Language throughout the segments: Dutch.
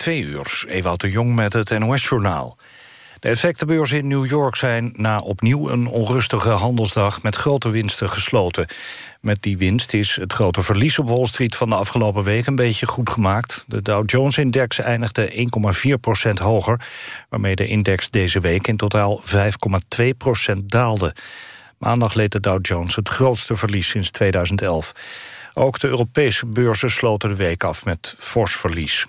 Twee uur, Ewout de Jong met het NOS-journaal. De effectenbeurzen in New York zijn na opnieuw een onrustige handelsdag... met grote winsten gesloten. Met die winst is het grote verlies op Wall Street van de afgelopen week... een beetje goed gemaakt. De Dow Jones-index eindigde 1,4% hoger... waarmee de index deze week in totaal 5,2% daalde. Maandag leed de Dow Jones het grootste verlies sinds 2011. Ook de Europese beurzen sloten de week af met fors verlies.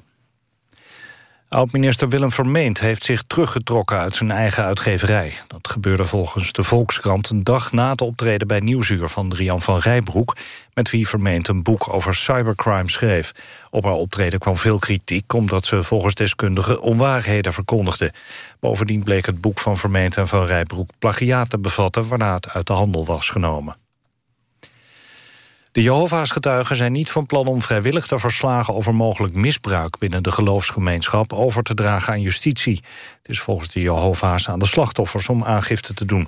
Oud-minister Willem Vermeend heeft zich teruggetrokken uit zijn eigen uitgeverij. Dat gebeurde volgens de Volkskrant een dag na het optreden bij Nieuwsuur van Rian van Rijbroek, met wie Vermeend een boek over cybercrime schreef. Op haar optreden kwam veel kritiek, omdat ze volgens deskundigen onwaarheden verkondigde. Bovendien bleek het boek van Vermeend en van Rijbroek plagiaat te bevatten, waarna het uit de handel was genomen. De Jehovah's getuigen zijn niet van plan om vrijwillig de verslagen over mogelijk misbruik binnen de geloofsgemeenschap over te dragen aan justitie. Het is volgens de Jehovah's aan de slachtoffers om aangifte te doen.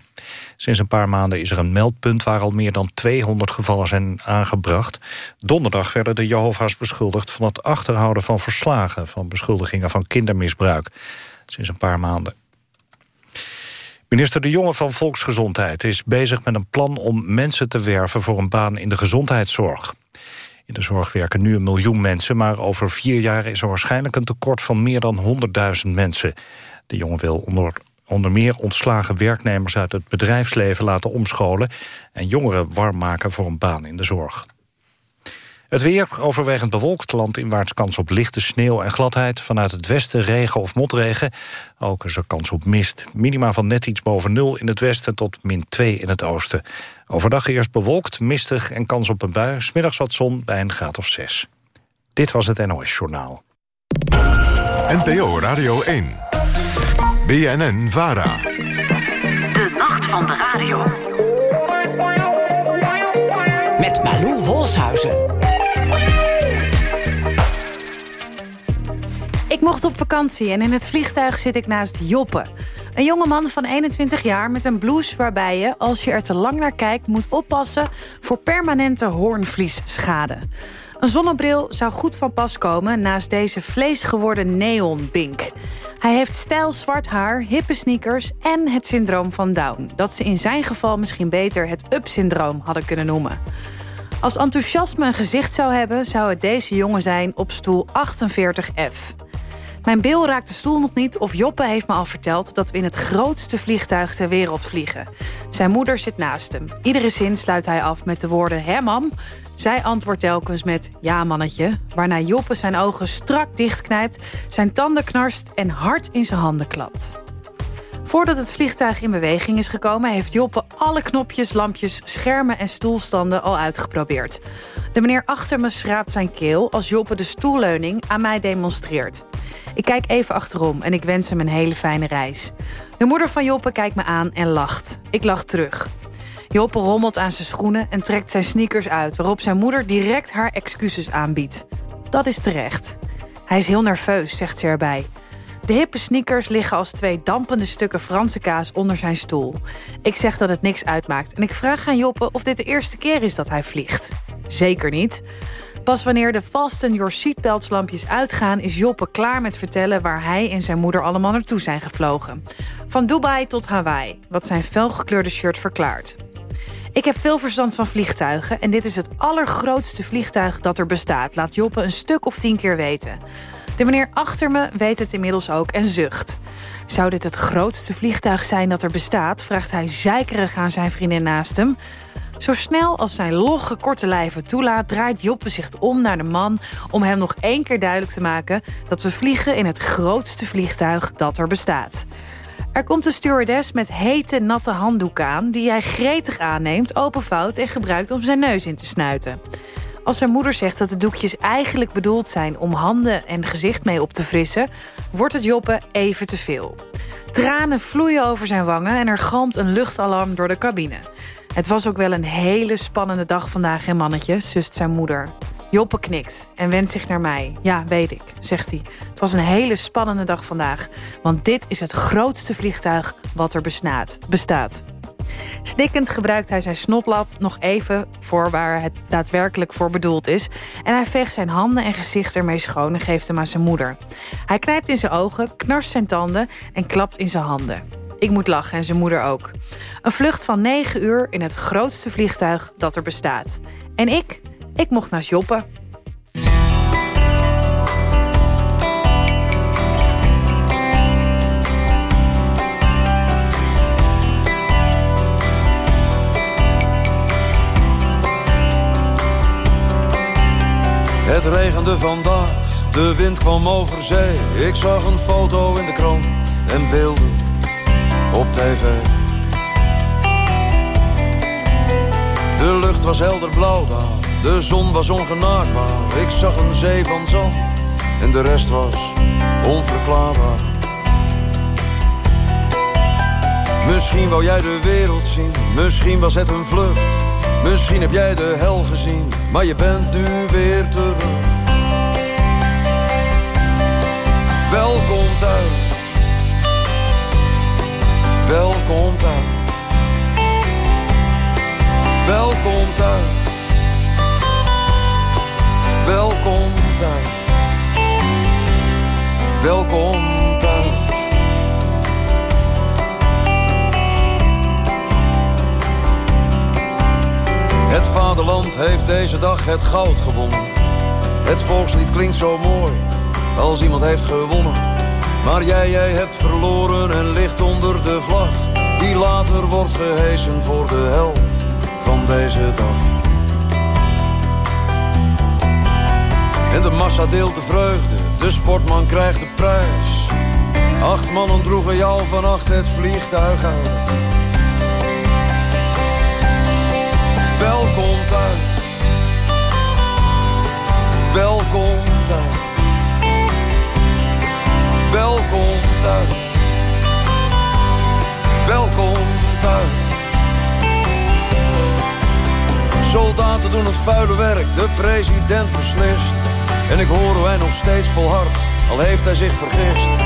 Sinds een paar maanden is er een meldpunt waar al meer dan 200 gevallen zijn aangebracht. Donderdag werden de Jehovah's beschuldigd van het achterhouden van verslagen van beschuldigingen van kindermisbruik. Sinds een paar maanden Minister De Jonge van Volksgezondheid is bezig met een plan om mensen te werven voor een baan in de gezondheidszorg. In de zorg werken nu een miljoen mensen, maar over vier jaar is er waarschijnlijk een tekort van meer dan 100.000 mensen. De Jonge wil onder, onder meer ontslagen werknemers uit het bedrijfsleven laten omscholen en jongeren warm maken voor een baan in de zorg. Het weer overwegend bewolkt, landinwaarts kans op lichte sneeuw en gladheid. Vanuit het westen regen of motregen. Ook is er kans op mist. Minima van net iets boven nul in het westen tot min 2 in het oosten. Overdag eerst bewolkt, mistig en kans op een bui. Smiddags wat zon bij een graad of 6. Dit was het NOS Journaal. NPO Radio 1. BNN VARA. De nacht van de radio. Mocht op vakantie en in het vliegtuig zit ik naast Joppe. Een jonge man van 21 jaar met een blouse waarbij je, als je er te lang naar kijkt... moet oppassen voor permanente hoornvliesschade. Een zonnebril zou goed van pas komen naast deze vleesgeworden neonbink. Hij heeft stijl zwart haar, hippe sneakers en het syndroom van Down. Dat ze in zijn geval misschien beter het up-syndroom hadden kunnen noemen. Als enthousiasme een gezicht zou hebben... zou het deze jongen zijn op stoel 48F. Mijn bil raakt de stoel nog niet of Joppe heeft me al verteld... dat we in het grootste vliegtuig ter wereld vliegen. Zijn moeder zit naast hem. Iedere zin sluit hij af met de woorden... hè mam? Zij antwoordt telkens met ja mannetje... waarna Joppe zijn ogen strak dichtknijpt... zijn tanden knarst en hard in zijn handen klapt. Voordat het vliegtuig in beweging is gekomen... heeft Joppe alle knopjes, lampjes, schermen en stoelstanden al uitgeprobeerd. De meneer achter me schraapt zijn keel... als Joppe de stoelleuning aan mij demonstreert. Ik kijk even achterom en ik wens hem een hele fijne reis. De moeder van Joppe kijkt me aan en lacht. Ik lach terug. Joppe rommelt aan zijn schoenen en trekt zijn sneakers uit... waarop zijn moeder direct haar excuses aanbiedt. Dat is terecht. Hij is heel nerveus, zegt ze erbij. De hippe sneakers liggen als twee dampende stukken Franse kaas onder zijn stoel. Ik zeg dat het niks uitmaakt en ik vraag aan Joppe of dit de eerste keer is dat hij vliegt. Zeker niet. Pas wanneer de Fasten Your Seatbelts lampjes uitgaan... is Joppe klaar met vertellen waar hij en zijn moeder allemaal naartoe zijn gevlogen. Van Dubai tot Hawaii, wat zijn felgekleurde shirt verklaart. Ik heb veel verstand van vliegtuigen... en dit is het allergrootste vliegtuig dat er bestaat... laat Joppe een stuk of tien keer weten. De meneer achter me weet het inmiddels ook en zucht. Zou dit het grootste vliegtuig zijn dat er bestaat... vraagt hij zeikerig aan zijn vriendin naast hem... Zo snel als zijn logge korte lijven toelaat... draait Joppe zich om naar de man om hem nog één keer duidelijk te maken... dat we vliegen in het grootste vliegtuig dat er bestaat. Er komt een stewardess met hete, natte handdoek aan... die hij gretig aanneemt, openvouwt en gebruikt om zijn neus in te snuiten. Als zijn moeder zegt dat de doekjes eigenlijk bedoeld zijn... om handen en gezicht mee op te frissen... wordt het Joppe even te veel. Tranen vloeien over zijn wangen en er galmt een luchtalarm door de cabine. Het was ook wel een hele spannende dag vandaag, hè mannetje, zust zijn moeder. Joppe knikt en wendt zich naar mij. Ja, weet ik, zegt hij. Het was een hele spannende dag vandaag. Want dit is het grootste vliegtuig wat er bestaat. Snikkend gebruikt hij zijn snotlap nog even voor waar het daadwerkelijk voor bedoeld is. En hij veegt zijn handen en gezicht ermee schoon en geeft hem aan zijn moeder. Hij knijpt in zijn ogen, knarst zijn tanden en klapt in zijn handen. Ik moet lachen en zijn moeder ook. Een vlucht van negen uur in het grootste vliegtuig dat er bestaat. En ik, ik mocht naar Joppen. Het regende vandaag, de wind kwam over zee. Ik zag een foto in de krant en beelden op tv. De lucht was helder blauw daar, de zon was ongenaakbaar. Ik zag een zee van zand en de rest was onverklaarbaar. Misschien wou jij de wereld zien, misschien was het een vlucht. Misschien heb jij de hel gezien, maar je bent nu weer terug. Welkom thuis. Welkom thuis. Welkom thuis. Welkom thuis. Welkom thuis. Het vaderland heeft deze dag het goud gewonnen. Het volkslied klinkt zo mooi als iemand heeft gewonnen. Maar jij, jij hebt verloren en ligt onder de vlag. Die later wordt gehesen voor de held van deze dag. En de massa deelt de vreugde, de sportman krijgt de prijs. Acht mannen droegen jou vannacht het vliegtuig uit. Welkom thuis. Welkom thuis. Welkom thuis. Welkom thuis. Soldaten doen het vuile werk, de president beslist. En ik hoor hoe hij nog steeds volhardt, al heeft hij zich vergist.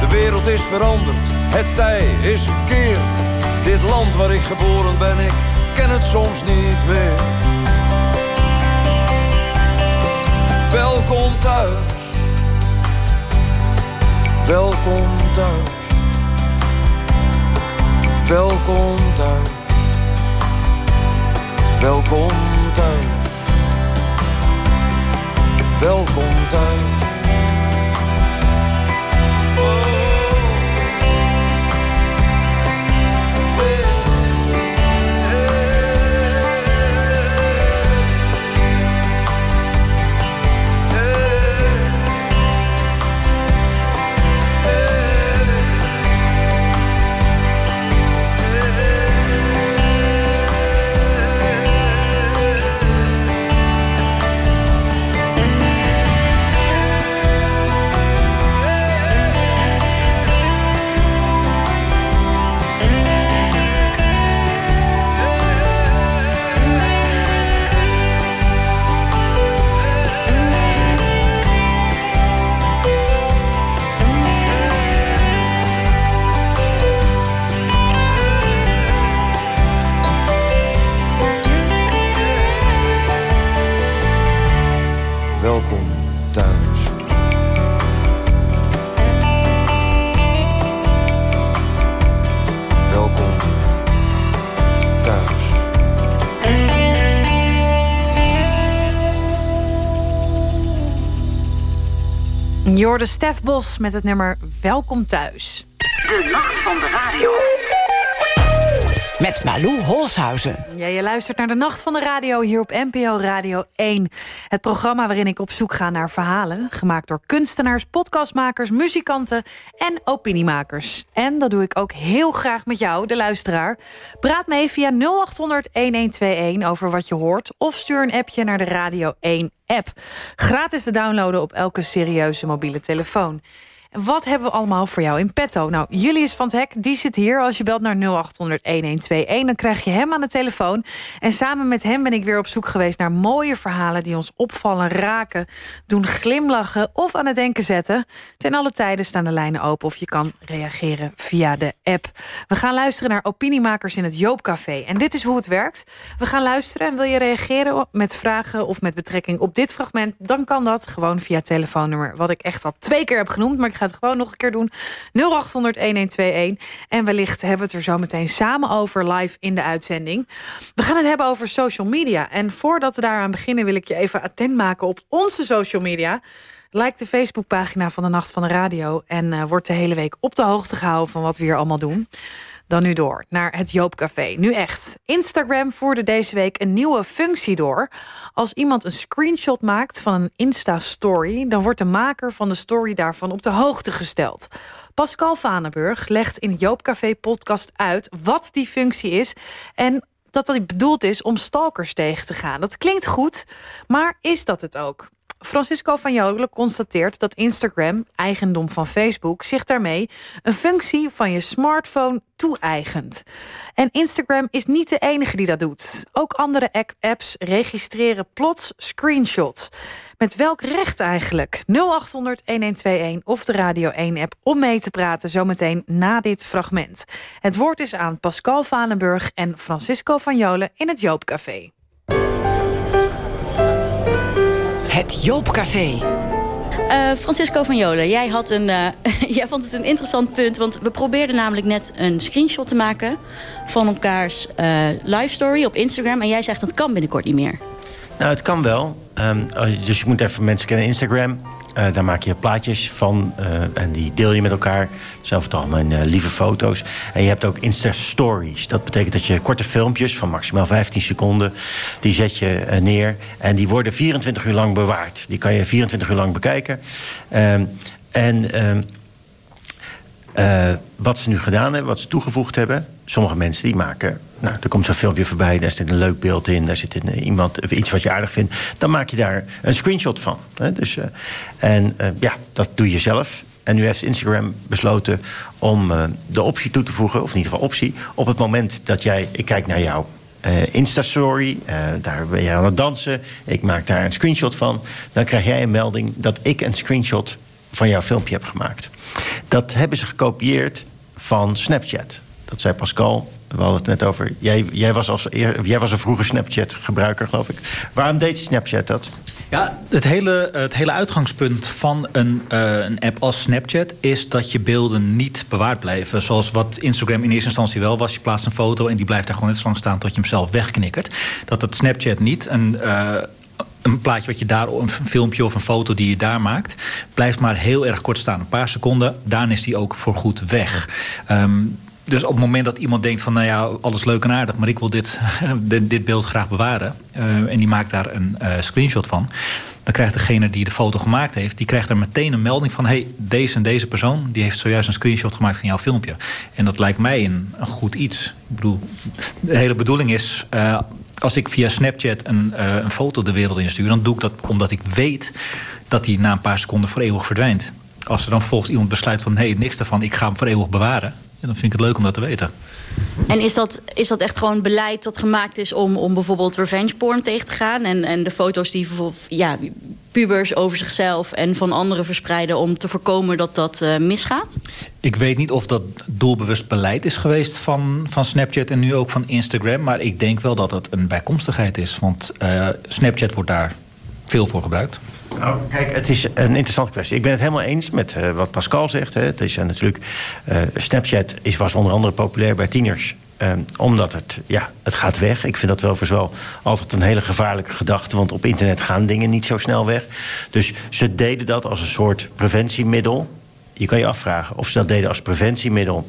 De wereld is veranderd, het tij is gekeerd. Dit land waar ik geboren ben, ik ken het soms niet meer. Welkom thuis. Welkom thuis. Welkom thuis. Welkom thuis. Welkom thuis. Jorde Stef Bos met het nummer Welkom Thuis. De nacht van de radio. Met Malou Holshuizen. Ja, je luistert naar de Nacht van de Radio hier op NPO Radio 1. Het programma waarin ik op zoek ga naar verhalen... gemaakt door kunstenaars, podcastmakers, muzikanten en opiniemakers. En dat doe ik ook heel graag met jou, de luisteraar. Praat mee via 0800-1121 over wat je hoort... of stuur een appje naar de Radio 1 app. Gratis te downloaden op elke serieuze mobiele telefoon. Wat hebben we allemaal voor jou in petto? Nou, Julius van het Hek, die zit hier. Als je belt naar 0800-1121, dan krijg je hem aan de telefoon. En samen met hem ben ik weer op zoek geweest naar mooie verhalen... die ons opvallen, raken, doen glimlachen of aan het denken zetten. Ten alle tijden staan de lijnen open of je kan reageren via de app. We gaan luisteren naar opiniemakers in het Joopcafé. En dit is hoe het werkt. We gaan luisteren en wil je reageren met vragen... of met betrekking op dit fragment... dan kan dat gewoon via telefoonnummer... wat ik echt al twee keer heb genoemd, maar ik ga het gewoon nog een keer doen. 0800-1121. En wellicht hebben we het er zo meteen samen over live in de uitzending. We gaan het hebben over social media. En voordat we daaraan beginnen wil ik je even attent maken op onze social media... Like de Facebookpagina van de Nacht van de Radio... en uh, wordt de hele week op de hoogte gehouden van wat we hier allemaal doen. Dan nu door naar het Joopcafé. Nu echt. Instagram voerde deze week een nieuwe functie door. Als iemand een screenshot maakt van een Insta-story... dan wordt de maker van de story daarvan op de hoogte gesteld. Pascal Vanenburg legt in Joopcafé-podcast uit... wat die functie is en dat dat bedoeld is om stalkers tegen te gaan. Dat klinkt goed, maar is dat het ook? Francisco van Jolen constateert dat Instagram, eigendom van Facebook... zich daarmee een functie van je smartphone toe-eigent. En Instagram is niet de enige die dat doet. Ook andere apps registreren plots screenshots. Met welk recht eigenlijk? 0800-1121 of de Radio 1-app om mee te praten... zometeen na dit fragment. Het woord is aan Pascal Valenburg en Francisco van Jolen in het Joopcafé. Het Joopcafé. Uh, Francisco van Jolen, jij, had een, uh, jij vond het een interessant punt. Want we probeerden namelijk net een screenshot te maken... van elkaars uh, live story op Instagram. En jij zegt dat kan binnenkort niet meer. Nou, het kan wel. Um, dus je moet even mensen kennen Instagram. Uh, daar maak je plaatjes van uh, en die deel je met elkaar. Zelf toch mijn uh, lieve foto's. En je hebt ook Insta-stories. Dat betekent dat je korte filmpjes van maximaal 15 seconden... die zet je neer en die worden 24 uur lang bewaard. Die kan je 24 uur lang bekijken. Ehm, en ehm, wat ze nu gedaan hebben, wat ze toegevoegd hebben... sommige mensen die maken nou, er komt zo'n filmpje voorbij, daar zit een leuk beeld in... daar zit een, iemand, iets wat je aardig vindt... dan maak je daar een screenshot van. Hè? Dus, uh, en uh, ja, dat doe je zelf. En nu heeft Instagram besloten om uh, de optie toe te voegen... of in ieder geval optie, op het moment dat jij... ik kijk naar jou Insta-story, daar ben je aan het dansen... ik maak daar een screenshot van... dan krijg jij een melding dat ik een screenshot van jouw filmpje heb gemaakt. Dat hebben ze gekopieerd van Snapchat. Dat zei Pascal we hadden het net over. Jij, jij, was, als, jij was een vroege Snapchat-gebruiker, geloof ik. Waarom deed Snapchat dat? Ja, het hele, het hele uitgangspunt van een, uh, een app als Snapchat... is dat je beelden niet bewaard blijven. Zoals wat Instagram in eerste instantie wel was. Je plaatst een foto en die blijft daar gewoon net zo lang staan... tot je hem zelf wegknikkert. Dat het Snapchat niet... Een, uh, een plaatje wat je daar, een filmpje of een foto die je daar maakt, blijft maar heel erg kort staan. Een paar seconden, daarna is die ook voor goed weg. Um, dus op het moment dat iemand denkt van... nou ja, alles leuk en aardig, maar ik wil dit, dit beeld graag bewaren... Uh, en die maakt daar een uh, screenshot van... dan krijgt degene die de foto gemaakt heeft... die krijgt er meteen een melding van... hey, deze en deze persoon die heeft zojuist een screenshot gemaakt van jouw filmpje. En dat lijkt mij een, goed iets. Ik bedoel, de hele bedoeling is... Uh, als ik via Snapchat een, een foto de wereld instuur... dan doe ik dat omdat ik weet dat die na een paar seconden voor eeuwig verdwijnt. Als er dan volgens iemand besluit van... hé, hey, niks daarvan, ik ga hem voor eeuwig bewaren dan vind ik het leuk om dat te weten. En is dat, is dat echt gewoon beleid dat gemaakt is om, om bijvoorbeeld revenge porn tegen te gaan? En, en de foto's die bijvoorbeeld ja, pubers over zichzelf en van anderen verspreiden... om te voorkomen dat dat uh, misgaat? Ik weet niet of dat doelbewust beleid is geweest van, van Snapchat en nu ook van Instagram. Maar ik denk wel dat het een bijkomstigheid is. Want uh, Snapchat wordt daar veel voor gebruikt. Nou, kijk, het is een interessante kwestie. Ik ben het helemaal eens met uh, wat Pascal zegt. Hè. Het is uh, natuurlijk. Uh, Snapchat is, was onder andere populair bij tieners. omdat het, ja, het gaat weg. Ik vind dat wel wel altijd een hele gevaarlijke gedachte. Want op internet gaan dingen niet zo snel weg. Dus ze deden dat als een soort preventiemiddel. Je kan je afvragen of ze dat deden als preventiemiddel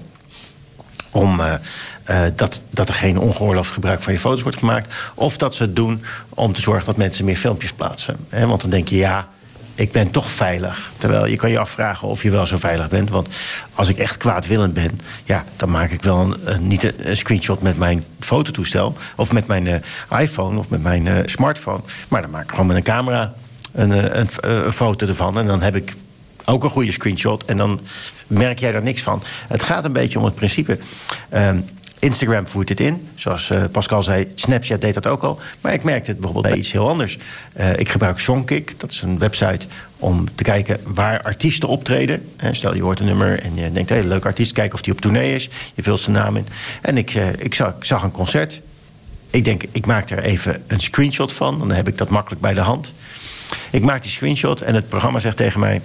om uh, uh, dat, dat er geen ongeoorloofd gebruik van je foto's wordt gemaakt. Of dat ze het doen om te zorgen dat mensen meer filmpjes plaatsen. Want dan denk je, ja, ik ben toch veilig. Terwijl je kan je afvragen of je wel zo veilig bent. Want als ik echt kwaadwillend ben... ja, dan maak ik wel een, niet een, screenshot met mijn fototoestel... of met mijn uh, iPhone of met mijn smartphone. Maar dan maak ik gewoon met een camera een, een foto ervan... en dan heb ik ook een goede screenshot. En dan merk jij daar niks van. Het gaat een beetje om het principe. Ehm, Instagram voert dit in. Zoals uh, Pascal zei, Snapchat deed dat ook al. Maar ik merkte het bijvoorbeeld bij iets heel anders. Uh, ik gebruik Songkick. Dat is een website om te kijken waar artiesten optreden. stel, je hoort een nummer en je denkt... hé, hey, leuk artiest, kijk of die op tournee is. Je vult zijn naam in. En ik, ik, zag, ik zag een concert. Ik denk, ik maak er even een screenshot van. Dan heb ik dat makkelijk bij de hand. Ik maak die screenshot en het programma zegt tegen mij...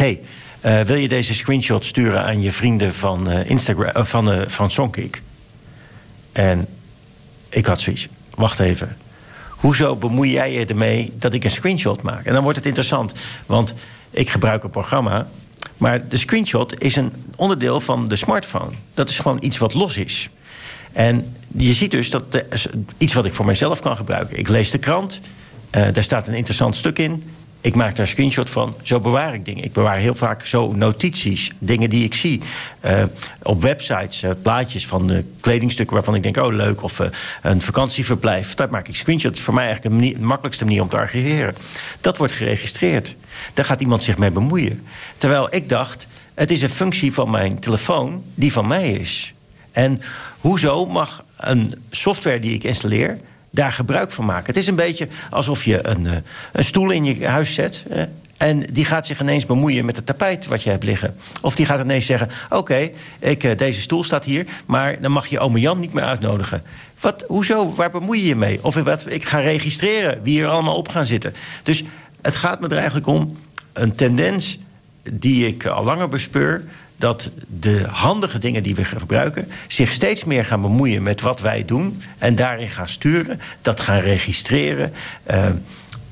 hey, uh, wil je deze screenshot sturen aan je vrienden van uh, Instagram, uh, van, van Songkick? En ik had zoiets. Wacht even. Hoezo bemoei jij je ermee dat ik een screenshot maak? En dan wordt het interessant, want ik gebruik een programma. Maar de screenshot is een onderdeel van de smartphone. Dat is gewoon iets wat los is. En je ziet dus dat iets wat ik voor mijzelf kan gebruiken. Ik lees de krant, daar staat een interessant stuk in. Ik maak daar een screenshot van. Zo bewaar ik dingen. Ik bewaar heel vaak zo notities. Dingen die ik zie. Uh, op websites. Uh, plaatjes van kledingstukken waarvan ik denk... oh, leuk. Of een vakantieverblijf. Daar maak ik screenshots. Voor mij eigenlijk de makkelijkste manier om te archiveren. Dat wordt geregistreerd. Daar gaat iemand zich mee bemoeien. Terwijl ik dacht... het is een functie van mijn telefoon die van mij is. En hoezo mag een software die ik installeer daar gebruik van maken. Het is een beetje alsof je een, uh, een stoel in je huis zet. Uh, en die gaat zich ineens bemoeien met het tapijt wat je hebt liggen. Of die gaat ineens zeggen: Oké, uh, deze stoel staat hier, maar dan mag je ome Jan niet meer uitnodigen. Wat, hoezo? Waar bemoei je je mee? Of wat, ik ga registreren wie er allemaal op gaan zitten. Dus het gaat me er eigenlijk om een tendens die ik al langer bespeur dat de handige dingen die we gebruiken zich steeds meer gaan bemoeien met wat wij doen en daarin gaan sturen, dat gaan registreren. Uh,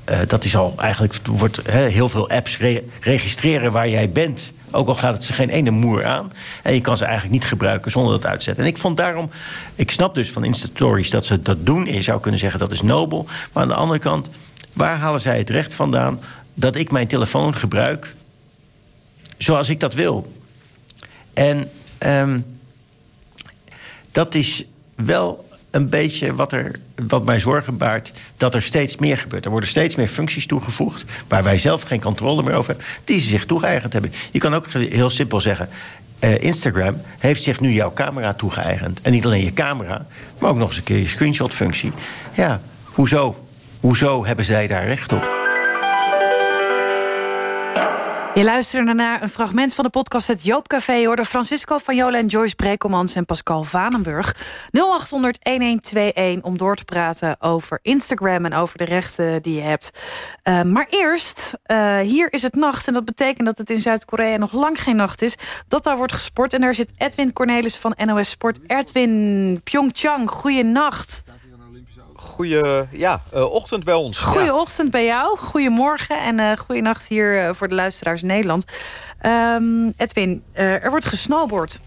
uh, dat is al eigenlijk, wordt he, heel veel apps re registreren waar jij bent. Ook al gaat het ze geen ene moer aan. En je kan ze eigenlijk niet gebruiken zonder dat uitzetten. En ik vond daarom, ik snap dus van Insta-stories dat ze dat doen. Je zou kunnen zeggen dat is nobel. Maar aan de andere kant, waar halen zij het recht vandaan dat ik mijn telefoon gebruik zoals ik dat wil? En um, dat is wel een beetje wat, er, wat mij zorgen baart... dat er steeds meer gebeurt. Er worden steeds meer functies toegevoegd... waar wij zelf geen controle meer over hebben... die ze zich toegeëigend hebben. Je kan ook heel simpel zeggen... Uh, Instagram heeft zich nu jouw camera toegeëigend. En niet alleen je camera, maar ook nog eens een keer je screenshot-functie. Ja, hoezo? Hoezo hebben zij daar recht op? Je luisterde naar een fragment van de podcast Het Joopcafé... hoorde Francisco van Jolen en Joyce Brekelmans en Pascal Vanenburg. 0800-1121 om door te praten over Instagram... en over de rechten die je hebt. Uh, maar eerst, uh, hier is het nacht. En dat betekent dat het in Zuid-Korea nog lang geen nacht is. Dat daar wordt gesport. En daar zit Edwin Cornelis van NOS Sport. Edwin, Pyeongchang, goeienacht. Goeie ja, uh, ochtend bij ons. Goeie ochtend bij jou, goedemorgen en uh, goeie nacht hier uh, voor de luisteraars in Nederland. Um, Edwin, er wordt gesnowboard.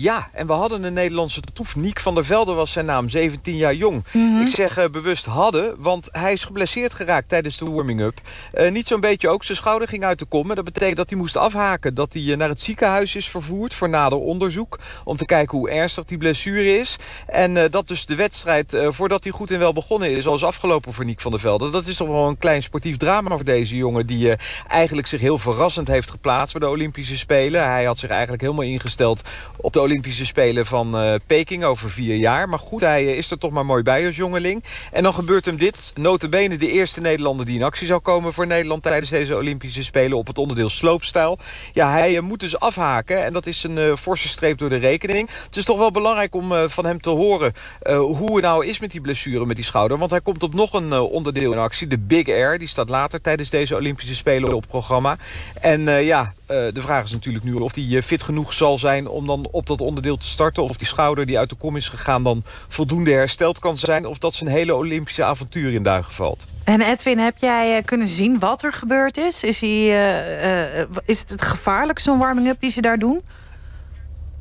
Ja, en we hadden een Nederlandse toef. Niek van der Velde was zijn naam, 17 jaar jong. Mhm. Mm -hmm. Ik zeg uh, bewust hadden, want hij is geblesseerd geraakt tijdens de warming-up. Uh, niet zo'n beetje ook, zijn schouder ging uit de kom. Dat betekent dat hij moest afhaken. Dat hij uh, naar het ziekenhuis is vervoerd voor nader onderzoek. Om te kijken hoe ernstig die blessure is. En dat dus de wedstrijd, voordat hij goed en wel begonnen is... al is afgelopen voor Niek van der Velde. Dat is toch wel een klein sportief drama voor deze jongen... die eigenlijk zich heel verrassend heeft geplaatst voor de Olympische Spelen. Hij had zich eigenlijk helemaal ingesteld op de Olympische Spelen van uh, Peking over vier jaar. Maar goed, hij uh, is er toch maar mooi bij als jongeling. En dan gebeurt hem dit. Notabene de eerste Nederlander die in actie zou komen voor Nederland... tijdens deze Olympische Spelen op het onderdeel sloopstijl. Ja, hij uh, moet dus afhaken. En dat is een forse streep door de rekening. Het is toch wel belangrijk om van hem te horen... hoe het nou is met die blessure met die schouder. Want hij komt op nog een onderdeel in actie. De Big Air. Die staat later tijdens deze Olympische Spelen op programma. En ja, de vraag is natuurlijk nu of hij fit genoeg zal zijn... om dan op dat onderdeel te starten. Of die schouder die uit de kom is gegaan dan voldoende hersteld kan zijn. Of dat zijn hele Olympische avontuur in duigen valt. En Edwin, heb jij uh, kunnen zien wat er gebeurd is? Is, hij, is het gevaarlijk, zo'n warming-up die ze daar doen?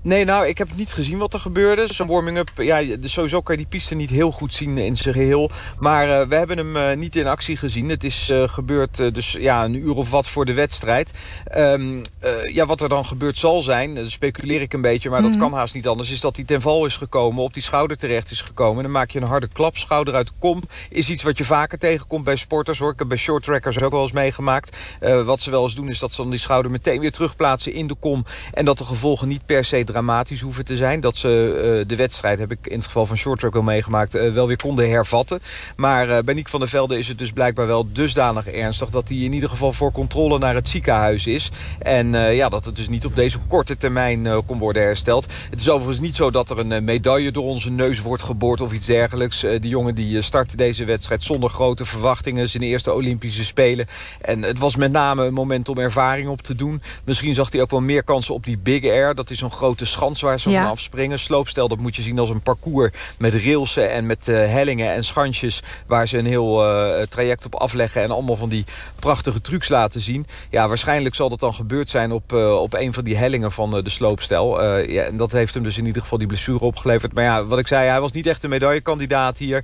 Nee, nou, ik heb niet gezien wat er gebeurde. Zo'n warming-up, ja, dus sowieso kan je die piste niet heel goed zien in zijn geheel. Maar uh, we hebben hem uh, niet in actie gezien. Het is uh, gebeurd dus ja, een uur of wat voor de wedstrijd. Um, ja, wat er dan gebeurd zal zijn, speculeer ik een beetje... maar mm dat kan haast niet anders, is dat hij ten val is gekomen... op die schouder terecht is gekomen. Dan maak je een harde klap, schouder uit de kom. Is iets wat je vaker tegenkomt bij sporters, hoor. Ik heb bij short trackers ook wel eens meegemaakt. wat ze wel eens doen, is dat ze dan die schouder meteen weer terugplaatsen in de kom... en dat de gevolgen niet per se dramatisch hoeven te zijn. Dat ze uh, de wedstrijd, heb ik in het geval van short track wel meegemaakt... Uh, wel weer konden hervatten. Maar uh, bij Niek van der Velde is het dus blijkbaar wel dusdanig ernstig... dat hij in ieder geval voor controle naar het ziekenhuis is. En ja, dat het dus niet op deze korte termijn kon worden hersteld. Het is overigens niet zo dat er een medaille door onze neus wordt geboord of iets dergelijks. die jongen die startte deze wedstrijd zonder grote verwachtingen. Zijn eerste Olympische Spelen. En het was met name een moment om ervaring op te doen. Misschien zag hij ook wel meer kansen op die Big Air. Dat is zo'n grote schans waar ze ja. vanaf springen. Sloopstel, dat moet je zien als een parcours met railsen en met uh, hellingen en schansjes... waar ze een heel uh, traject op afleggen en allemaal van die prachtige trucs laten zien. Ja, waarschijnlijk zal dat dan gebeurd zijn op, uh, op een van die hellingen van de sloopstel. ja, en dat heeft hem dus in ieder geval die blessure opgeleverd. Maar ja, wat ik zei, hij was niet echt een medaillekandidaat hier.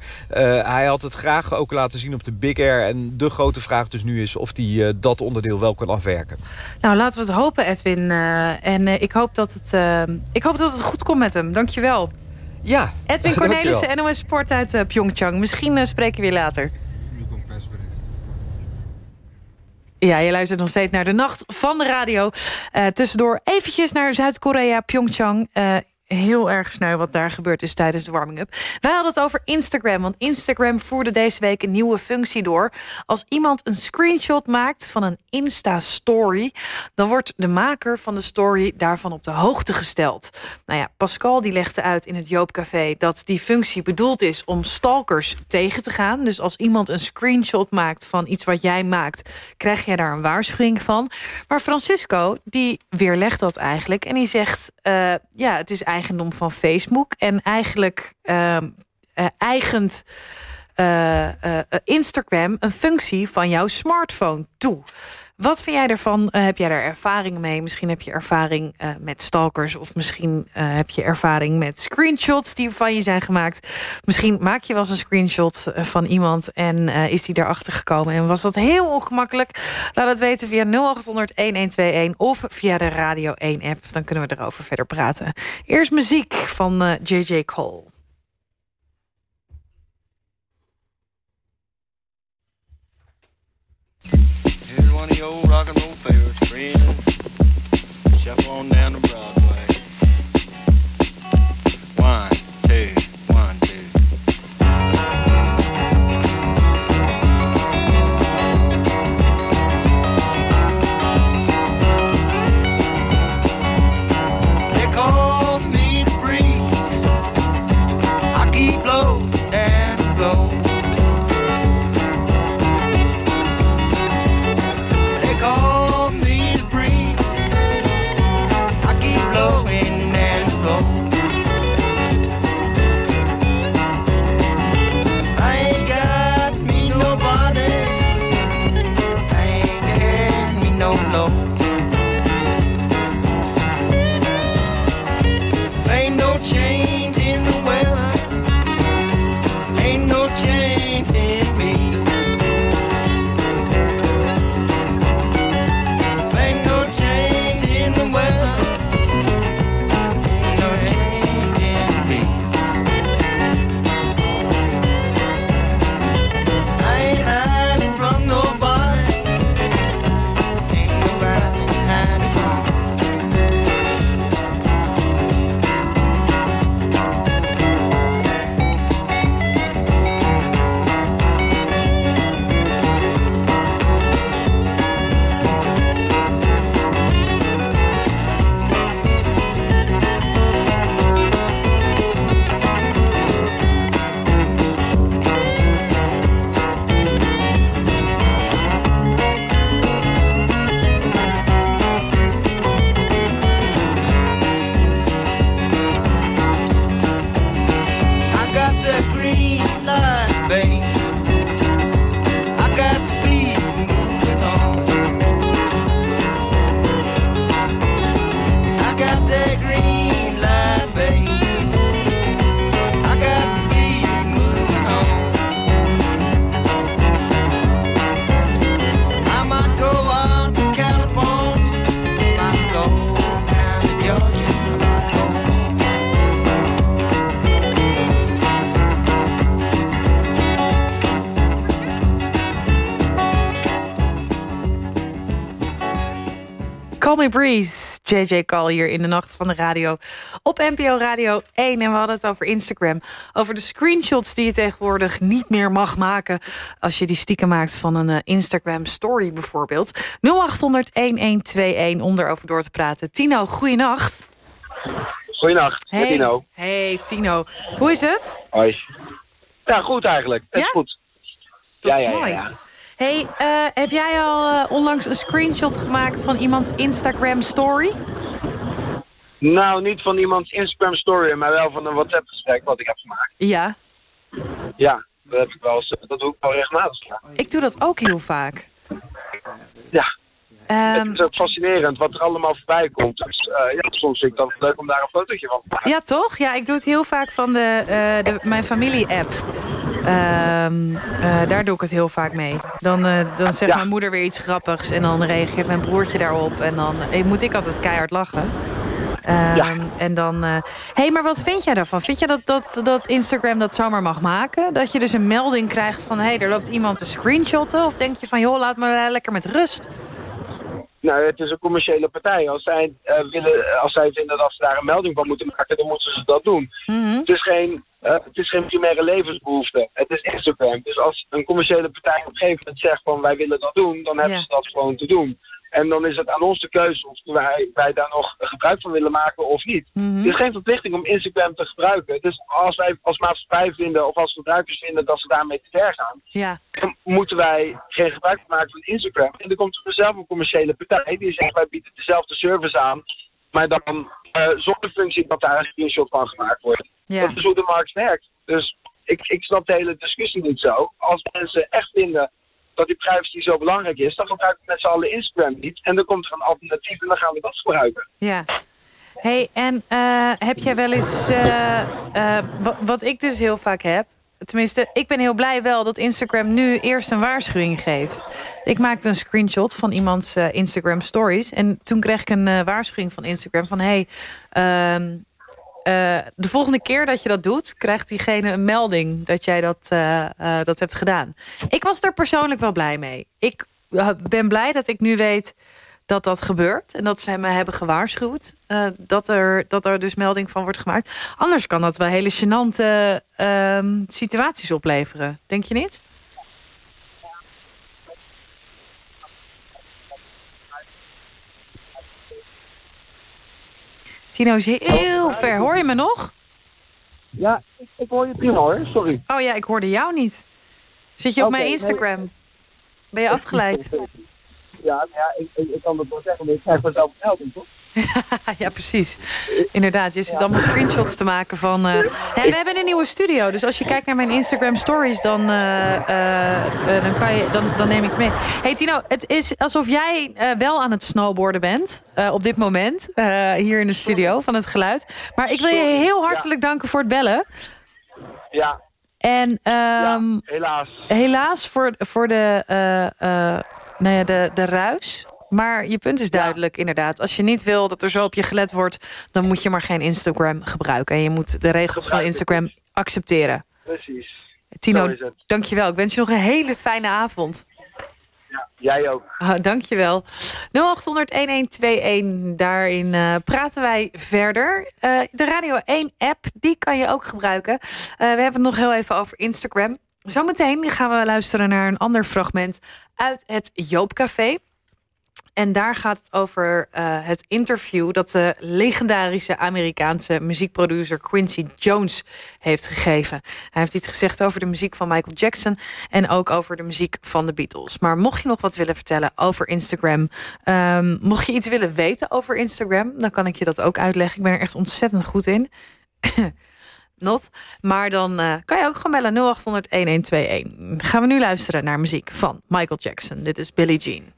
hij had het graag ook laten zien op de Big Air. En de grote vraag dus nu is of hij dat onderdeel wel kan afwerken. Nou, laten we het hopen, Edwin. en ik hoop dat het ik hoop dat het goed komt met hem. Dankjewel. Ja, Edwin Cornelissen, NOS Sport uit uh, Pyeongchang. Misschien uh, spreken we weer later. Ja, je luistert nog steeds naar de nacht van de radio. Uh, tussendoor eventjes naar Zuid-Korea, Pyeongchang heel erg sneu wat daar gebeurd is tijdens de warming-up. Wij hadden het over Instagram, want Instagram voerde deze week een nieuwe functie door. Als iemand een screenshot maakt van een Insta-story... dan wordt de maker van de story daarvan op de hoogte gesteld. Nou ja, Pascal die legde uit in het Joopcafé... dat die functie bedoeld is om stalkers tegen te gaan. Dus als iemand een screenshot maakt van iets wat jij maakt... krijg je daar een waarschuwing van. Maar Francisco, die weerlegt dat eigenlijk en die zegt... Uh, ja, het is eigenlijk eigendom van Facebook. En eigenlijk uh, eigent uh, Instagram een functie van jouw smartphone toe. Wat vind jij ervan? heb jij daar ervaring mee? Misschien heb je ervaring met stalkers... of misschien heb je ervaring met screenshots die van je zijn gemaakt. Misschien maak je wel eens een screenshot van iemand... en is die erachter gekomen en was dat heel ongemakkelijk? Laat het weten via 0800-1121 of via de Radio 1-app. Dan kunnen we erover verder praten. Eerst muziek van J.J. Cole. o'clock, an old favorite friends, Shuffle on down the broad. Breeze, JJ Call hier in de Nacht van de Radio. Op NPO Radio 1 en we hadden het over Instagram. Over de screenshots die je tegenwoordig niet meer mag maken... als je die stiekem maakt van een uh, Instagram story bijvoorbeeld. 0800-1121 om erover door te praten. Tino, goeienacht. Goeienacht, Hey. Tino. Hey Tino, hoe is het? Hoi. Ja, goed eigenlijk. Het Ja? is goed. Dat ja, is ja, mooi. Ja, ja. Hey, eh, heb jij al eh, onlangs een screenshot gemaakt van iemands Instagram story? Nou, niet van iemands Instagram story, maar wel van een WhatsApp gesprek wat ik heb gemaakt. Ja, Ja, dat heb ik wel eens, dat doe ik wel regelmatig. Ik doe dat ook heel vaak. ja. Ehm, het is ook fascinerend wat er allemaal voorbij komt. Dus eh, ja, soms vind ik dat leuk om daar een fotootje van te maken. Ja, toch? Ja, ik doe het heel vaak van de, eh, de, mijn familie-app. Ehm, eh, daar doe ik het heel vaak mee. Dan, dan zegt Ja. mijn moeder weer iets grappigs... en dan reageert mijn broertje daarop. En dan moet ik altijd keihard lachen. Ehm, En dan... Hé, hey, maar wat vind jij daarvan? Vind je dat, dat, dat Instagram dat zomaar mag maken? Dat je dus een melding krijgt van... hé, hey, er loopt iemand te screenshotten? Of denk je van, joh, laat me lekker met rust? Nou, het is een commerciële partij. Als zij, eh, willen, als zij vinden dat ze daar een melding van moeten maken, dan moeten ze dat doen. Mhm. Het is geen, eh, het is geen primaire levensbehoefte. Het is Instagram. Dus als een commerciële partij op een gegeven moment zegt van wij willen dat doen, dan hebben Ja. ze dat gewoon te doen. En dan is het aan ons de keuze of wij, wij daar nog gebruik van willen maken of niet. Mhm. Het is geen verplichting om Instagram te gebruiken. Dus als wij als maatschappij vinden of als gebruikers vinden dat ze daarmee te ver gaan, Ja. dan moeten wij geen gebruik maken van Instagram. En dan komt er zelf een commerciële partij die zegt wij bieden dezelfde service aan, maar dan eh, zonder functie dat daar een screenshot van gemaakt wordt. Ja. Dat is hoe de markt werkt. Dus ik, ik snap de hele discussie niet zo. Als mensen echt vinden dat die privacy zo belangrijk is, dan gebruiken we met z'n allen Instagram niet. En dan komt er een alternatief en dan gaan we dat gebruiken. Ja. hey, en eh, heb jij wel eens... eh, eh, wa- wat ik dus heel vaak heb... Tenminste, ik ben heel blij wel dat Instagram nu eerst een waarschuwing geeft. Ik maakte een screenshot van iemands Instagram stories. En toen kreeg ik een waarschuwing van Instagram van... Hey, ehm, eh, de volgende keer dat je dat doet, krijgt diegene een melding dat jij dat, eh, eh, dat hebt gedaan. Ik was er persoonlijk wel blij mee. Ik ben blij dat ik nu weet dat dat gebeurt. En dat zij me hebben gewaarschuwd. dat, er, dat er dus melding van wordt gemaakt. Anders kan dat wel hele gênante ehm, situaties opleveren. Denk je niet? Tino is heel ver. Hoor je me nog? Ja, ik, ik hoor je prima hoor, sorry. Oh ja, ik hoorde jou niet. Zit je op mijn nee. Instagram? Ben je afgeleid? Ja, ja ik, ik, ik kan dat wel zeggen, maar ik krijg vanzelf een melding, toch? ja, precies. Inderdaad, je zit allemaal screenshots te maken van... eh, we hebben een nieuwe studio, dus als je kijkt naar mijn Instagram stories... dan, eh, eh, dan, kan je, dan, dan neem ik je mee. Hey Tino, het is alsof jij wel aan het snowboarden bent... op dit moment, hier in de studio, van het geluid. Maar ik wil je heel hartelijk danken voor het bellen. Ja, En ehm, helaas. helaas voor, voor de, nou ja, de, de ruis. Maar je punt is duidelijk, inderdaad. Als je niet wil dat er zo op je gelet wordt... dan moet je maar geen Instagram gebruiken. En je moet de regels van Instagram accepteren. Precies. Tino, dankjewel. Ik wens je nog een hele fijne avond. Jij ook. Ah, dankjewel. 0800-1121, daarin eh, praten wij verder. Eh, de Radio 1-app, die kan je ook gebruiken. Eh, we hebben het nog heel even over Instagram. Zometeen gaan we luisteren naar een ander fragment uit het Joopcafé. En daar gaat het over eh, het interview dat de legendarische Amerikaanse muziekproducer Quincy Jones heeft gegeven. Hij heeft iets gezegd over de muziek van Michael Jackson en ook over de muziek van de Beatles. Maar mocht je nog wat willen vertellen over Instagram, ehm, mocht je iets willen weten over Instagram, dan kan ik je dat ook uitleggen. Ik ben er echt ontzettend goed in. Not. Maar dan eh, kan je ook gewoon bellen 0800-1121. Gaan we nu luisteren naar muziek van Michael Jackson. Dit is Billie Jean.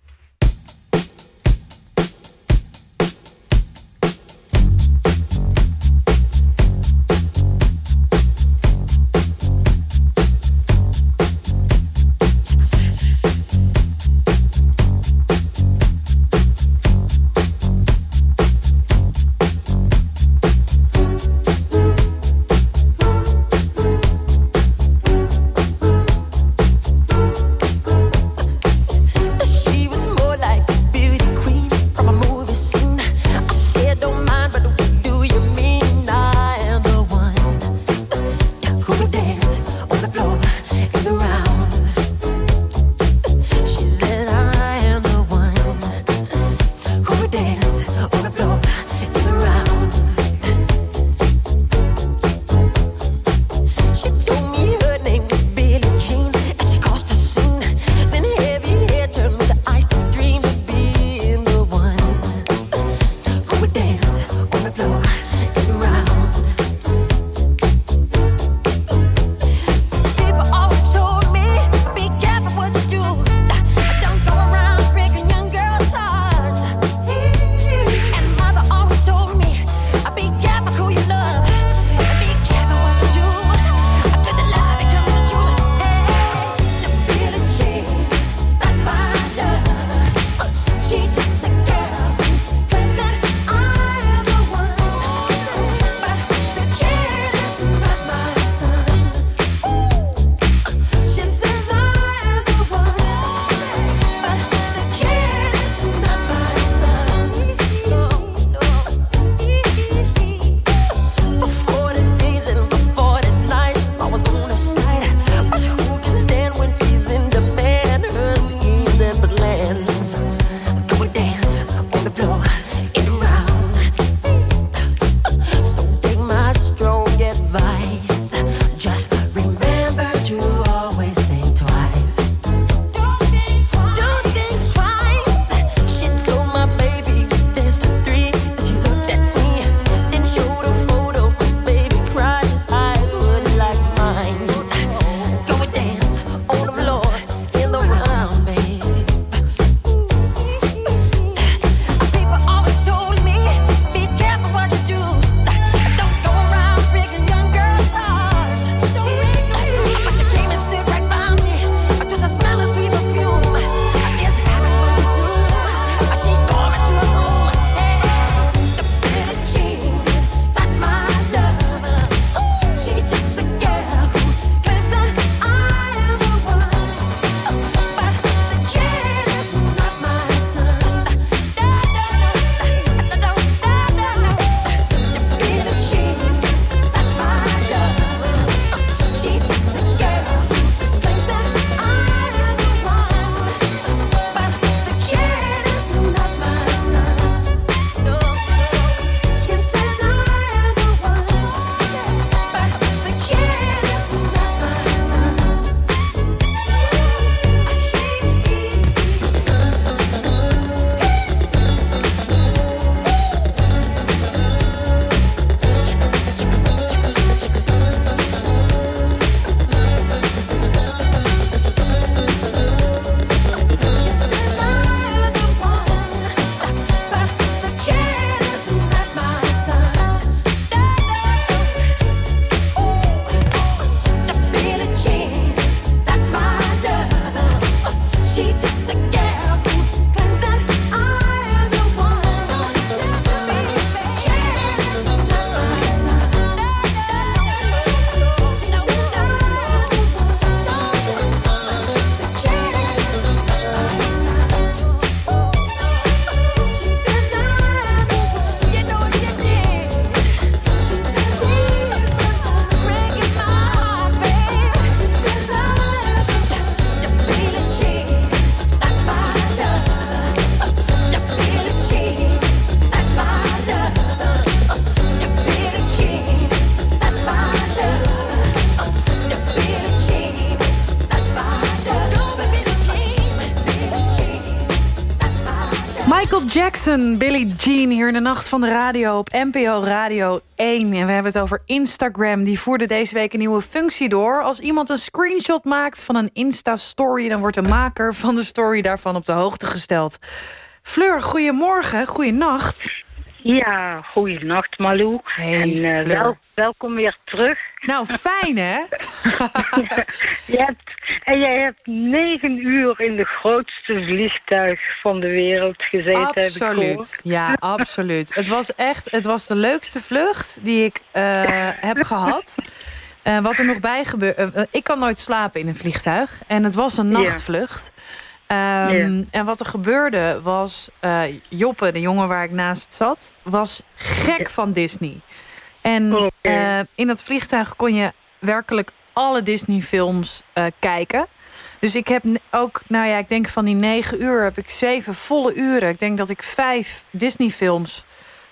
Jackson, Billie Jean hier in de Nacht van de Radio op NPO Radio 1. En we hebben het over Instagram. Die voerde deze week een nieuwe functie door. Als iemand een screenshot maakt van een Insta-story... dan wordt de maker van de story daarvan op de hoogte gesteld. Fleur, goedemorgen, goeienacht. Ja, goeienacht Malou. Hey, en Fleur. wel, welkom weer terug. Nou, fijn hè? Je hebt, en jij hebt negen uur in de grootste vliegtuig van de wereld gezeten, heb ik Absoluut, ja, absoluut. Het was echt, het was de leukste vlucht die ik eh, heb gehad. Eh, wat er nog bij gebeurde. ik kan nooit slapen in een vliegtuig. En het was een nachtvlucht. Ehm, En wat er gebeurde was... eh, Joppe, de jongen waar ik naast zat... was gek van Disney. En eh, in dat vliegtuig kon je werkelijk alle Disney-films eh, kijken. Dus ik heb ook, nou ja, ik denk van die negen uur heb ik zeven volle uren. Ik denk dat ik vijf Disney-films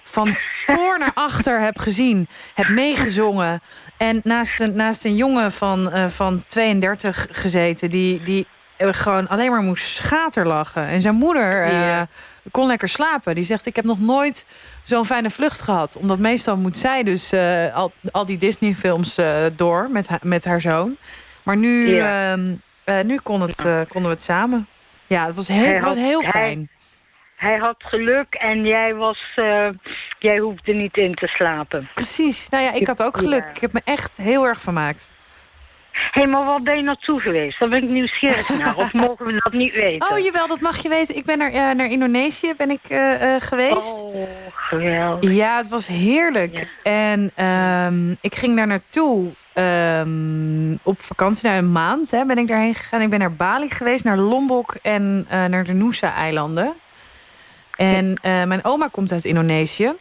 van voor naar achter heb gezien. Heb meegezongen. En naast een, naast een jongen van, eh, van 32 gezeten... die, die gewoon alleen maar moest schaterlachen. En zijn moeder eh, kon lekker slapen. Die zegt, ik heb nog nooit zo'n fijne vlucht gehad. Omdat meestal moet zij dus eh, al, al die Disney-films eh, door met, ha- met haar zoon. Maar nu, ehm, eh, nu kon het, eh, konden we het samen. Ja, het was heel, het was heel fijn. Hij had geluk en jij, was, eh, jij hoefde niet in te slapen. Precies. Nou ja, ik had ook geluk. Ik heb me echt heel erg vermaakt. Hé, hey, maar waar ben je naartoe geweest? Daar ben ik nieuwsgierig naar. Of mogen we dat niet weten? Oh, jawel, dat mag je weten. Ik ben naar, eh, naar Indonesië ben ik, eh, eh, geweest. Oh, geweldig. Ja, het was heerlijk. En ehm, ik ging daar naartoe ehm, op vakantie, naar een maand hè, ben ik daarheen gegaan. Ik ben naar Bali geweest, naar Lombok en naar de Nusa-eilanden. En mijn oma komt uit Indonesië.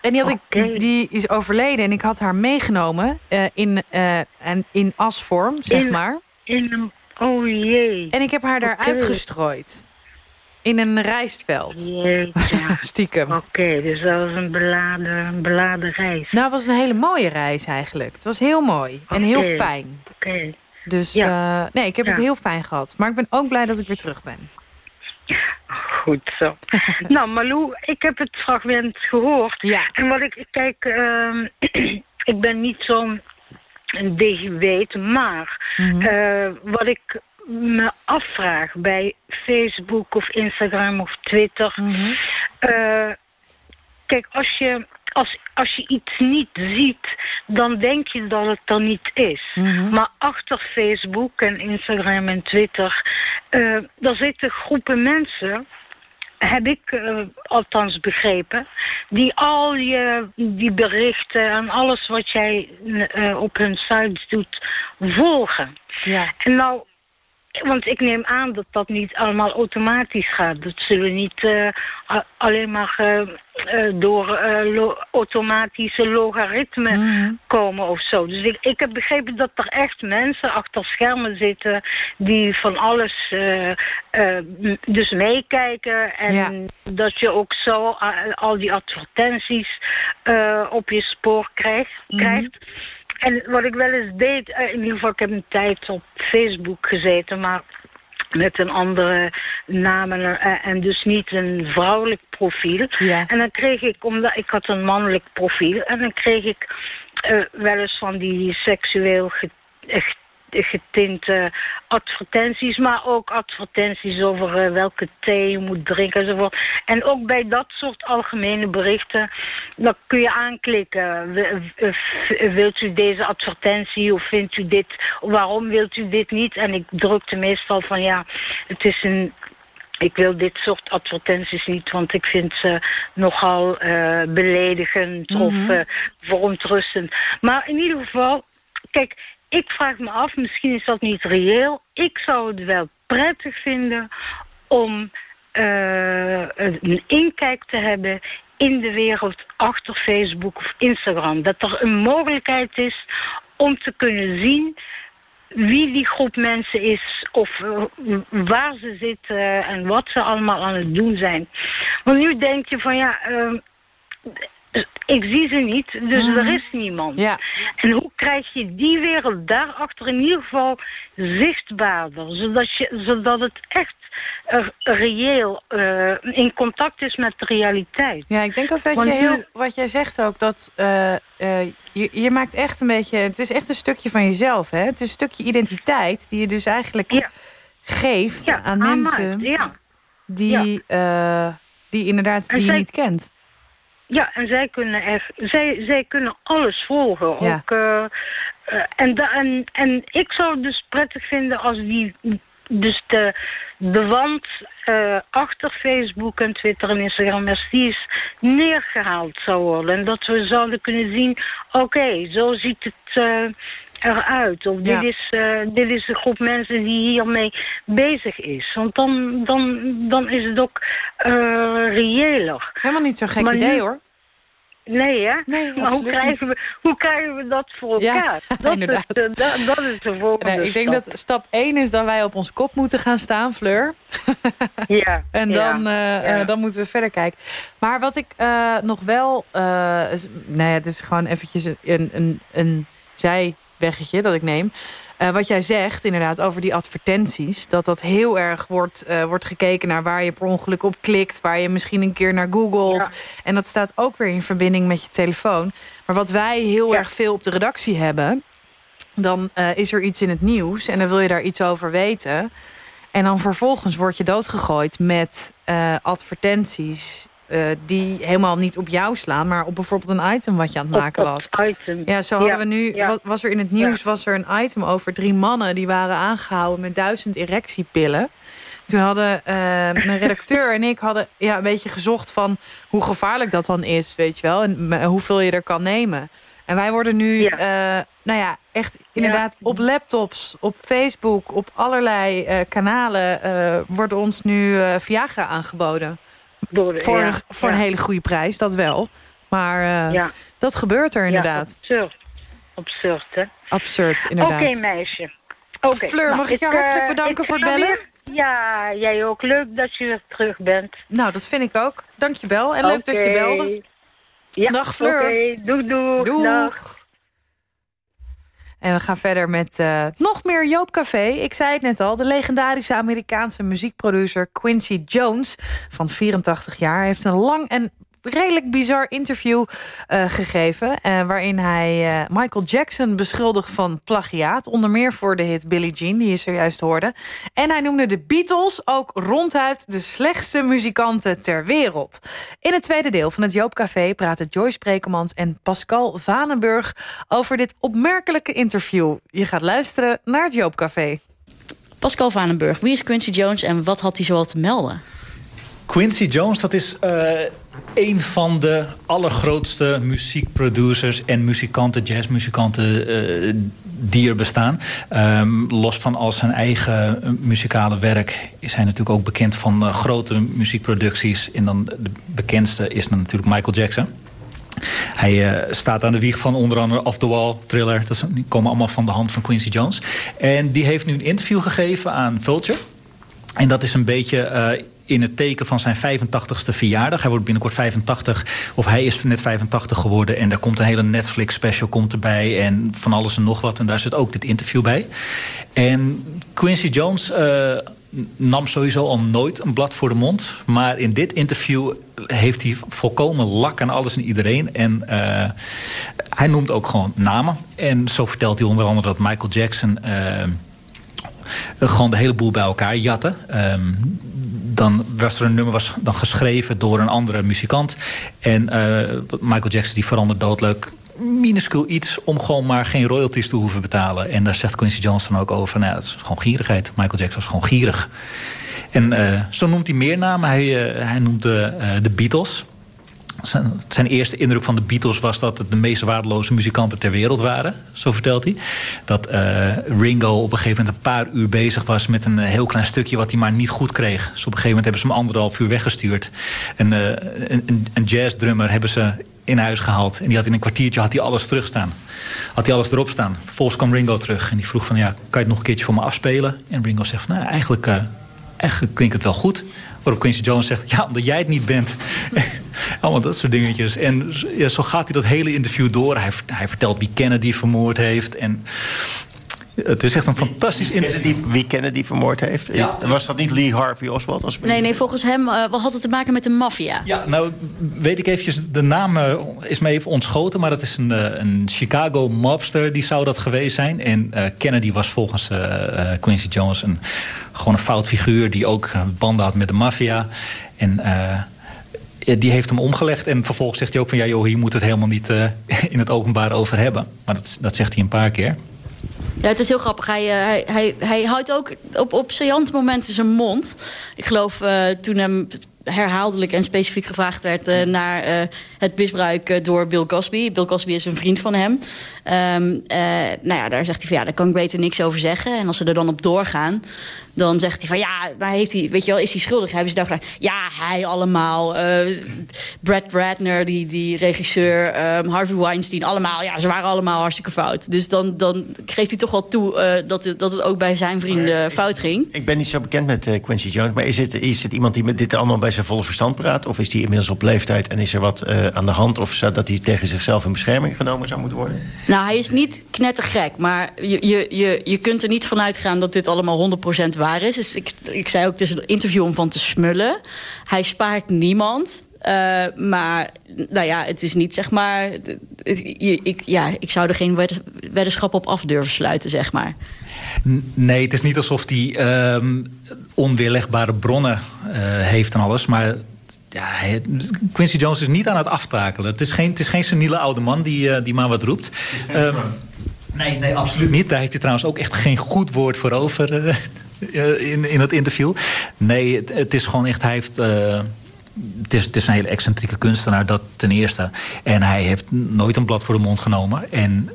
En die, had ik, die is overleden en ik had haar meegenomen eh, in, eh, en in asvorm, zeg In- maar. In een... Oh jee. En ik heb haar daar uitgestrooid. In een rijstveld. Jeetje. Stiekem. Oké, dus dat was een beladen, een beladen reis. Nou, het was een hele mooie reis eigenlijk. Het was heel mooi en heel fijn. Oké. Dus Ja. eh, nee, ik heb het heel fijn gehad. Maar ik ben ook blij dat ik weer terug ben. Goed zo. nou, Malou, ik heb het fragment gehoord. Ja. En wat ik, kijk, ehm, ik ben niet zo'n digieweet, maar Mhm. eh, wat ik me afvraag bij Facebook of Instagram of Twitter. Mhm. eh, kijk, als je, als, als je iets niet ziet, dan denk je dat het er niet is. Mhm. Maar achter Facebook en Instagram en Twitter, eh daar zitten groepen mensen heb ik eh, althans begrepen, die al je die berichten en alles wat jij eh, op hun sites doet volgen. Ja. En nou, want ik neem aan dat dat niet allemaal automatisch gaat. Dat zullen niet eh, a- alleen maar eh, eh, door lo- automatische logaritmen Mhm. komen of zo. Dus ik, ik heb begrepen dat er echt mensen achter schermen zitten die van alles dus meekijken. En Ja. dat je ook zo al die advertenties op je spoor krijgt. krijgt. En wat ik wel eens deed, eh, in ieder geval, ik heb een tijd op Facebook gezeten, maar met een andere naam en, eh, en dus niet een vrouwelijk profiel. Ja. En dan kreeg ik, omdat ik had een mannelijk profiel, en dan kreeg ik eh, wel eens van die seksueel eh, getinte advertenties, maar ook advertenties over eh, welke thee je moet drinken enzovoort. En ook bij dat soort algemene berichten, dan kun je aanklikken. Wilt u deze advertentie of vindt u dit, waarom wilt u dit niet? En ik drukte meestal van ja, het is een ik wil dit soort advertenties niet, want ik vind ze nogal eh, beledigend of eh, verontrustend. Maar in ieder geval, kijk, ik vraag me af, misschien is dat niet reëel. Ik zou het wel prettig vinden om eh, een inkijk te hebben in de wereld achter Facebook of Instagram. Dat er een mogelijkheid is om te kunnen zien wie die groep mensen is of eh, waar ze zitten en wat ze allemaal aan het doen zijn. Want nu denk je van ja, ehm, ik zie ze niet, dus er is niemand. Ja. En hoe krijg je die wereld daarachter in ieder geval zichtbaarder, zodat, je, zodat het echt reëel eh, in contact is met de realiteit. Ja, ik denk ook dat Want je heel, wat jij zegt ook, dat eh, eh, je, je maakt echt een beetje, het is echt een stukje van jezelf, hè? Het is een stukje identiteit die je dus eigenlijk geeft Ja, aan mensen ja. die, die inderdaad En die je niet kent. Ja, en zij kunnen echt, zij, zij kunnen alles volgen. Ja. Ook, eh, eh, en, da, en, en ik zou het dus prettig vinden als die, dus de, de wand eh, achter Facebook en Twitter en Instagram, als die is neergehaald zou worden. En dat we zouden kunnen zien, oké, zo ziet het eh, eruit. Of Ja. dit, is, eh, dit is de groep mensen die hiermee bezig is. Want dan, dan, dan is het ook reëler. Helemaal niet zo'n gek Maar idee nu- hoor. Nee, hè? Nee, maar hoe krijgen, we, hoe krijgen we dat voor Ja, elkaar? dat, inderdaad. Is de, dat, dat is de volgende Nee, ik denk stap. dat stap 1 is dat wij op ons kop moeten gaan staan, Fleur. Ja, En ja, dan, eh, ja. eh, dan moeten we verder kijken. Maar wat ik eh, nog wel... is- nou ja, het is gewoon eventjes een, een, een zijweggetje dat ik neem. Eh, wat jij zegt, inderdaad, over die advertenties. Dat dat heel erg wordt, eh, wordt gekeken naar waar je per ongeluk op klikt. Waar je misschien een keer naar googelt. En dat staat ook weer in verbinding met je telefoon. Maar wat wij heel erg veel op de redactie hebben... dan eh, is er iets in het nieuws en dan wil je daar iets over weten... En dan vervolgens word je doodgegooid met advertenties... eh, die helemaal niet op jou slaan... maar op bijvoorbeeld een item wat je aan het maken was. item. Ja, zo hadden Ja, we nu... ja. Was, er in het nieuws was er een item over drie mannen... die waren aangehouden met duizend erectiepillen. Toen hadden eh, mijn redacteur en ik hadden ja, een beetje gezocht van... hoe gevaarlijk dat dan is, weet je wel. En hoeveel je er kan nemen. En wij worden nu, eh, nou ja, echt inderdaad op laptops, op Facebook, op allerlei kanalen uh, worden ons nu uh, Viagra aangeboden. Door de, voor ja, een, voor ja. een hele goede prijs, dat wel. Maar uh, ja. dat gebeurt er inderdaad. Ja, absurd. Absurd, hè? Absurd, inderdaad. Oké, okay, meisje. Okay, Fleur, nou, mag ik jou hartelijk bedanken ik voor het bellen? Weer? Ja, jij ook. Leuk dat je weer terug bent. Nou, dat vind ik ook. Dankjewel en leuk dat je Oké. belde. Ja, Dag, Fleur. Oké, doeg, doeg. Doeg. Dag. En we gaan verder met eh, nog meer Joop Café. Ik zei het net al, de legendarische Amerikaanse muziekproducer Quincy Jones... van 84 jaar heeft een lang en redelijk bizar interview eh, gegeven... eh, waarin hij eh, Michael Jackson beschuldigt van plagiaat. Onder meer voor de hit Billie Jean, die je zojuist hoorde. En hij noemde de Beatles ook ronduit de slechtste muzikanten ter wereld. In het tweede deel van het Joop Café praten Joyce Brekemans en Pascal Vanenburg... over dit opmerkelijke interview. Je gaat luisteren naar het Joop Café. Pascal Vanenburg, wie is Quincy Jones en wat had hij zoal te melden? Quincy Jones, dat is eh, een van de allergrootste muziekproducers en muzikanten, jazzmuzikanten eh, die er bestaan. Ehm, los van al zijn eigen eh, muzikale werk is hij natuurlijk ook bekend van eh, grote muziekproducties. En dan de bekendste is dan natuurlijk Michael Jackson. Hij staat aan de wieg van onder andere Off the Wall, Thriller. Dat komen allemaal van de hand van Quincy Jones. En die heeft nu een interview gegeven aan Vulture. En dat is een beetje in het teken van zijn 85ste verjaardag. Hij wordt binnenkort 85, of hij is net 85 geworden. En er komt een hele Netflix special komt erbij. En van alles en nog wat. En daar zit ook dit interview bij. En Quincy Jones eh, nam sowieso al nooit een blad voor de mond. Maar in dit interview heeft hij volkomen lak aan alles en iedereen. En eh, hij noemt ook gewoon namen. En zo vertelt hij onder andere dat Michael Jackson... eh, gewoon de hele boel bij elkaar jatten. Ehm, dan was er een nummer was dan geschreven door een andere muzikant. En eh, Michael Jackson die verandert doodleuk minuscuul iets om gewoon maar geen royalties te hoeven betalen. En daar zegt Quincy Jones dan ook over. Nou, dat is gewoon gierigheid. Michael Jackson was gewoon gierig. En eh, zo noemt hij meer namen. Hij, eh, hij noemt de, de Beatles. Zijn, eerste indruk van de Beatles was dat het de meest waardeloze muzikanten ter wereld waren. Zo vertelt hij. Dat eh, Ringo op een gegeven moment een paar uur bezig was met een eh, heel klein stukje wat hij maar niet goed kreeg. Dus op een gegeven moment hebben ze hem anderhalf uur weggestuurd. En, eh, een, een, een jazzdrummer hebben ze in huis gehaald. En die had in een kwartiertje had hij alles terugstaan. Had hij alles erop staan. Vervolgens kwam Ringo terug en die vroeg van ja, kan je het nog een keertje voor me afspelen? En Ringo zegt nou eigenlijk, eigenlijk klinkt het wel goed. Waarop Quincy Jones zegt, ja, omdat jij het niet bent. Allemaal dat soort dingetjes. En ja, zo gaat hij dat hele interview door. Hij, hij vertelt wie Kennedy vermoord heeft. En het is echt een fantastisch interview. Kennedy, wie Kennedy vermoord heeft? Ja. Was dat niet Lee Harvey Oswald? Als Nee, nee, volgens hem eh, wat had het te maken met de maffia. Ja, nou weet ik eventjes, de naam eh, is me even ontschoten... maar dat is een, eh, een Chicago mobster, die zou dat geweest zijn. En eh, Kennedy was volgens Quincy Jones een, gewoon een fout figuur... die ook eh, banden had met de maffia. En eh, die heeft hem omgelegd. En vervolgens zegt hij ook van... ja joh, hier moet het helemaal niet eh, in het openbaar over hebben. Maar dat, dat zegt hij een paar keer. Ja, het is heel grappig. Hij, hij, hij, houdt ook op, op momenten zijn mond. Ik geloof toen hem herhaaldelijk en specifiek gevraagd werd... naar het misbruik door Bill Cosby. Bill Cosby is een vriend van hem. Ehm, eh, nou ja, daar zegt hij van ja, daar kan ik beter niks over zeggen. En als ze er dan op doorgaan, dan zegt hij van ja, maar heeft hij, weet je wel, is hij schuldig? Hebben ze daar gevraagd? Ja, hij allemaal. eh, Brad Bradner, die, die regisseur, ehm, Harvey Weinstein, allemaal. Ja, ze waren allemaal hartstikke fout. Dus dan, dan geeft hij toch wel toe eh, dat, het, dat het ook bij zijn vrienden fout ging. Ik ben niet zo bekend met Quincy Jones. Maar is het, is het iemand die met dit allemaal bij zijn volle verstand praat? Of is hij inmiddels op leeftijd en is er wat aan de hand? Of zou dat hij tegen zichzelf in bescherming genomen zou moeten worden? Nou, hij is niet knettergek, maar je, je, je, je kunt er niet van uitgaan dat dit allemaal 100% waar is. Dus ik, ik zei ook, het is een interview om van te smullen. Hij spaart niemand. eh, maar nou ja, het is niet zeg maar. ik, ja, ik zou er geen wed- weddenschap op af durven sluiten, zeg maar. Nee, het is niet alsof hij ehm, onweerlegbare bronnen eh, heeft en alles. Maar ja, Quincy Jones is niet aan het aftakelen. Het is geen, het is geen seniele oude man die, eh, die maar wat roept. Ehm, nee, nee, absoluut niet. Daar heeft hij trouwens ook echt geen goed woord voor over eh, eh, in, in het interview. Nee, het, het is gewoon echt... Hij heeft... het is, het is een hele excentrieke kunstenaar, dat ten eerste. En hij heeft nooit een blad voor de mond genomen. En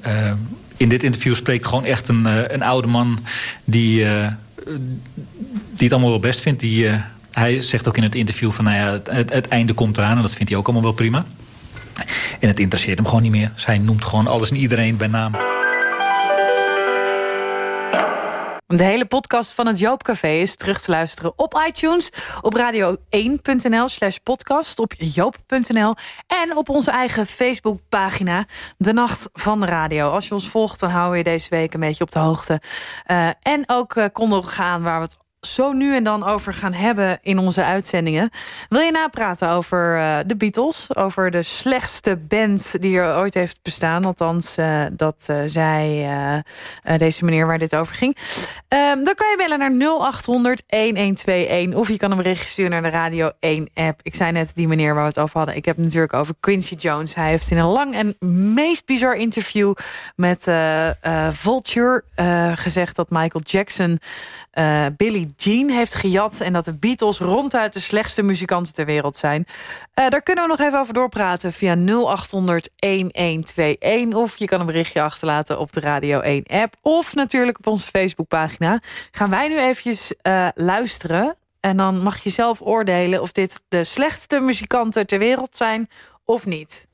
in dit interview spreekt gewoon echt een, een oude man... Die, die het allemaal wel best vindt. Die, hij zegt ook in het interview van... Nou ja, het, het, einde komt eraan en dat vindt hij ook allemaal wel prima. En het interesseert hem gewoon niet meer. Hij noemt gewoon alles en iedereen bij naam. De hele podcast van het Joop Café is terug te luisteren op iTunes, op radio1.nl slash podcast, op joop.nl en op onze eigen Facebookpagina De Nacht van de Radio. Als je ons volgt, dan houden we je deze week een beetje op de hoogte. Uh, en ook uh, konden gaan waar we het zo nu en dan over gaan hebben in onze uitzendingen. Wil je napraten over uh, de Beatles? Over de slechtste band die er ooit heeft bestaan. Althans, uh, dat uh, zei deze meneer waar dit over ging. Um, dan kan je bellen naar 0800-1121. Of je kan berichtje sturen naar de Radio 1-app. Ik zei net die meneer waar we het over hadden. Ik heb het natuurlijk over Quincy Jones. Hij heeft in een lang en meest bizar interview met Vulture gezegd dat Michael Jackson... Billie Jean heeft gejat... en dat de Beatles ronduit de slechtste muzikanten ter wereld zijn. Uh, daar kunnen we nog even over doorpraten via 0800-1121... of je kan een berichtje achterlaten op de Radio 1-app... of natuurlijk op onze Facebookpagina. Gaan wij nu eventjes uh, luisteren... en dan mag je zelf oordelen of dit de slechtste muzikanten ter wereld zijn of niet.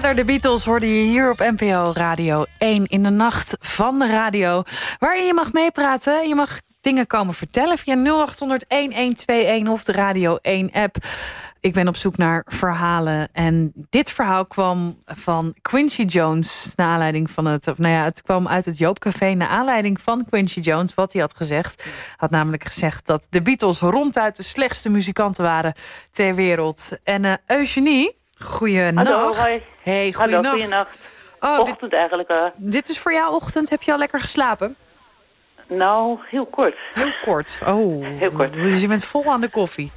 Together, de Beatles, hoorde je hier op NPO Radio 1 in de nacht van de radio. Waarin je mag meepraten, je mag dingen komen vertellen via 0800-1121 of de Radio 1-app. Ik ben op zoek naar verhalen en dit verhaal kwam van Quincy Jones... naar aanleiding van het, of nou ja, het kwam uit het Joopcafé... naar aanleiding van Quincy Jones, wat hij had gezegd. Had namelijk gezegd dat de Beatles ronduit de slechtste muzikanten waren ter wereld. En eh Eugenie, goeienacht. Hallo, hoi. Hey, Hallo, goeienacht. goeienacht. Oh, Ochtend eigenlijk. Dit is voor jou ochtend. Heb je al lekker geslapen? nou, heel kort. Heel kort. Oh, Heel kort. Dus je bent vol aan de koffie.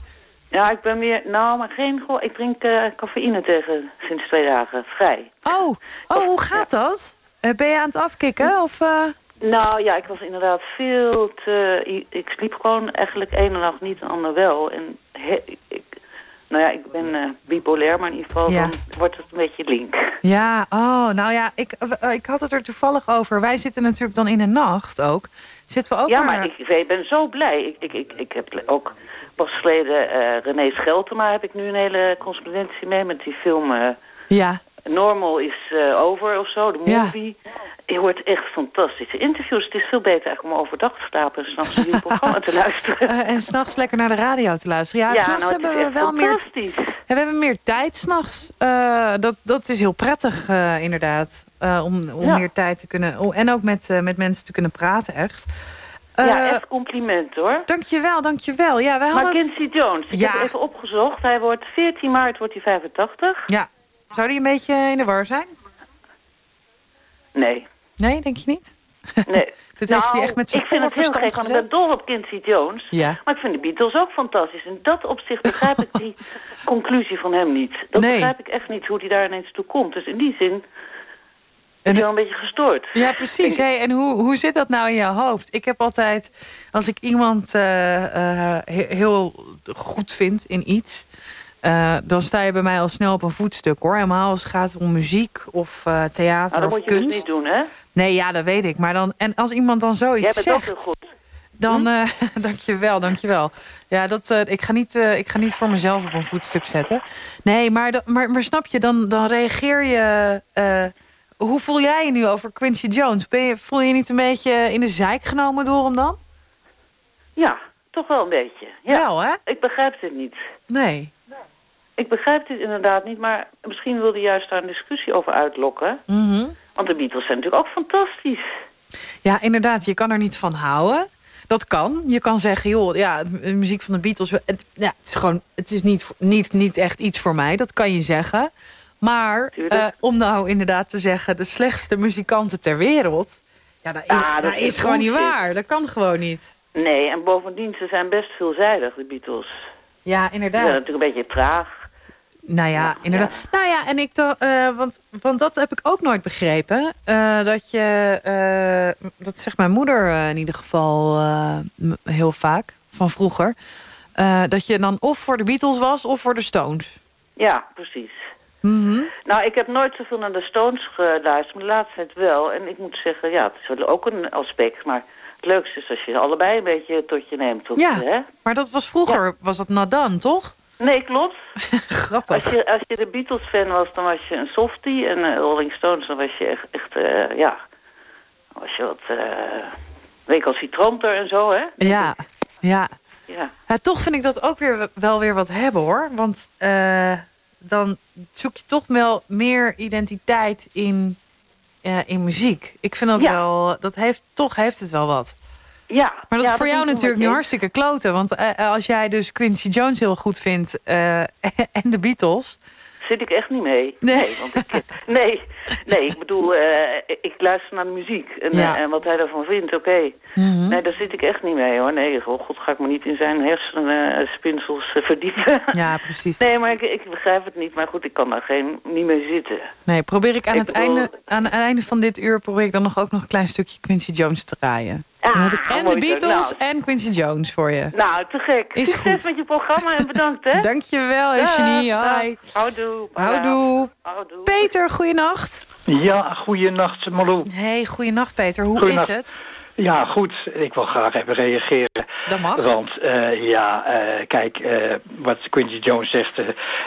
Ja, ik ben weer... Nou, maar geen... Ik drink eh, cafeïne tegen sinds twee dagen. Vrij. Oh, oh hoe gaat dat? Eh, ben je aan het afkicken? Of, eh? Nou ja, ik was inderdaad veel te... Ik, sliep gewoon eigenlijk ene nacht niet, de ander wel. En he- ik... Nou ja, ik ben eh, bipolair, maar in ieder geval Ja. dan wordt het een beetje link. Ja, oh, nou ja, ik, eh, ik had het er toevallig over. Wij zitten natuurlijk dan in de nacht ook. Zitten we ook ja, maar... maar ik, ik ben zo blij. Ik, ik, ik, ik heb ook pas geleden eh René Scheltema heb ik nu een hele correspondentie mee met die film Ja, Normal is eh, over of zo, de Ja. movie. Je hoort echt fantastische interviews. Het is veel beter eigenlijk om overdag te slapen en s'nachts jullie programma te luisteren. eh, en s'nachts lekker naar de radio te luisteren. Ja, Ja, s'nachts nou, hebben we wel meer... fantastisch. Ja, we hebben meer tijd s'nachts. Eh dat, dat is heel prettig, inderdaad. Om om Ja. meer tijd te kunnen... oh, en ook met, met mensen te kunnen praten, echt. ja, echt compliment hoor. Dankjewel, dankjewel. Ja, wij Maar hadden het- Jones, ik Ja. heb even opgezocht. Hij wordt 14 maart wordt hij 85. Ja. Zou die een beetje in de war zijn? Nee. Nee, denk je niet? Nee. Dit nou, heeft hij echt met zijn Ik vind het heel gek, want ik ben dol op Quincy Jones. Ja. Maar ik vind de Beatles ook fantastisch. In dat opzicht begrijp ik die conclusie van hem niet. Dat Nee. begrijp ik echt niet, hoe hij daar ineens toe komt. Dus in die zin En wel een beetje gestoord. Ja, precies. Hey, en hoe, hoe zit dat nou in jouw hoofd? Ik heb altijd, als ik iemand eh, eh, he- heel goed vind in iets... eh, dan sta je bij mij al snel op een voetstuk, hoor. Helemaal als het gaat om muziek of eh, theater Nou, dat of moet je kunst. dus niet doen, hè? Nee, ja, dat weet ik. Maar dan, en als iemand dan Jij zoiets bent ook zegt... heel goed. Dan, eh dankjewel, dankjewel. Ja, dat, eh, ik, ga niet, ik ga niet voor mezelf op een voetstuk zetten. Nee, maar, maar, maar snap je, dan, dan reageer je... hoe voel jij je nu over Quincy Jones? Ben je, voel je je niet een beetje in de zeik genomen door hem dan? Ja, toch wel een beetje. Ja. Wel, hè? Ik begrijp dit niet. Nee. Ik begrijp dit inderdaad niet, maar misschien wilde hij juist daar een discussie over uitlokken. Mhm. Want de Beatles zijn natuurlijk ook fantastisch. Ja, inderdaad, je kan er niet van houden. Dat kan. Je kan zeggen, joh, ja, de muziek van de Beatles... Het, ja, het is gewoon, het is niet, niet, niet echt iets voor mij. Dat kan je zeggen. Maar eh, om nou inderdaad te zeggen... de slechtste muzikanten ter wereld... Ja, dat, is- Ah, dat dat is is gewoon niet waar. Dat kan gewoon niet. Nee, en bovendien, ze zijn best veelzijdig, de Beatles. Ja, Ze inderdaad. zijn natuurlijk een beetje traag. Nou ja, inderdaad. Nou ja, en ik dacht, eh, want, want dat heb ik ook nooit begrepen. eh, dat je, eh, dat zegt mijn moeder in ieder geval heel vaak, van vroeger. dat je dan of voor de Beatles was of voor de Stones. Ja, precies. Mhm. Nou, ik heb nooit zoveel naar de Stones geluisterd, maar de laatste tijd wel. En ik moet zeggen, ja, het is wel ook een aspect. Maar het leukste is als je allebei een beetje tot je neemt. Tot, Ja, Hè? maar dat was vroeger, was dat nadan, toch? Nee, klopt. Grappig. Als je, als je de Beatles-fan was, dan was je een softie. En eh, Rolling Stones, dan was je echt, echt eh, ja... was je wat... eh recalcitranter en zo, hè? Ja, ja. Ja. Ja, toch vind ik dat ook weer wel weer wat hebben hoor. Want dan zoek je toch wel meer identiteit in, in muziek. Ik vind dat Ja. wel, dat heeft, toch heeft het wel wat. Ja. Maar dat ja, is voor jou natuurlijk nu hartstikke kloten. Want eh, als jij dus Quincy Jones heel goed vindt eh, en de Beatles... Zit ik echt niet mee. Nee. want ik, nee, nee, ik bedoel, eh, ik luister naar de muziek. En, Ja. eh, en wat hij daarvan vindt, oké. Mhm. Nee, daar zit ik echt niet mee, hoor. Nee, oh god, ga ik me niet in zijn hersenspinsels eh, verdiepen. Ja, precies. Nee, maar ik, ik begrijp het niet. Maar goed, ik kan daar geen, niet mee zitten. Nee, probeer ik aan, Ik het, bedoel- einde, aan het einde van dit uur... probeer ik dan nog ook nog een klein stukje Quincy Jones te draaien. Dan heb ik en de. Beatles Nou. en Quincy Jones voor je. Nou, te gek. Is Succes goed. met je programma en bedankt, hè. Dankjewel, Eugenie. Dag. Houdoe. Houdoe. Houdoe. Peter, goeienacht. Ja, goeienacht Malou. Hey, goeienacht Peter. Hoe Goeienacht. is het? Ja, goed. Ik wil graag even reageren. Dat mag. Want eh, ja, eh, kijk, eh, wat Quincy Jones zegt,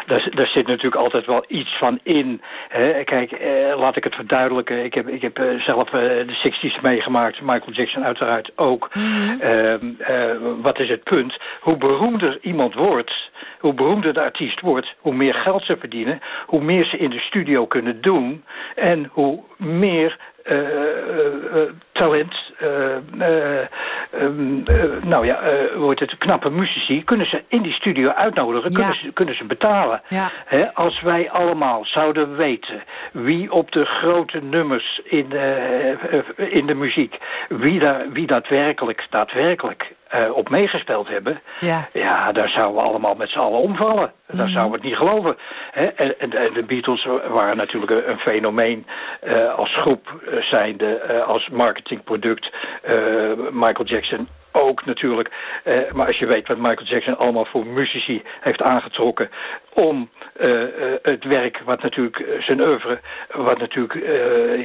daar, daar zit natuurlijk altijd wel iets van in. Hè? Kijk, laat ik het verduidelijken. Ik heb, ik heb zelf de 60s meegemaakt, Michael Jackson uiteraard ook. Ehm, eh, wat is het punt? Hoe beroemder iemand wordt, hoe beroemder de artiest wordt, hoe meer geld ze verdienen, hoe meer ze in de studio kunnen doen en hoe meer talent, eh, eh, ehm, eh, nou ja, eh, wordt het knappe muzici, kunnen ze in die studio uitnodigen, kunnen, ze, kunnen ze betalen. Ja. Als wij allemaal zouden weten wie op de grote nummers in, eh, eh, in de muziek, wie, daar, wie daadwerkelijk, daadwerkelijk eh, op meegespeeld hebben, Ja. ja, daar zouden we allemaal met z'n allen omvallen. Daar Mhm. zouden we het niet geloven. Hè? En, en, de Beatles waren natuurlijk een, een fenomeen eh, als groep eh, zijnde, als marketingproduct. Michael Jackson ook natuurlijk. Eh, maar als je weet wat Michael Jackson allemaal voor muzici heeft aangetrokken om eh, eh, het werk, wat natuurlijk zijn oeuvre, wat natuurlijk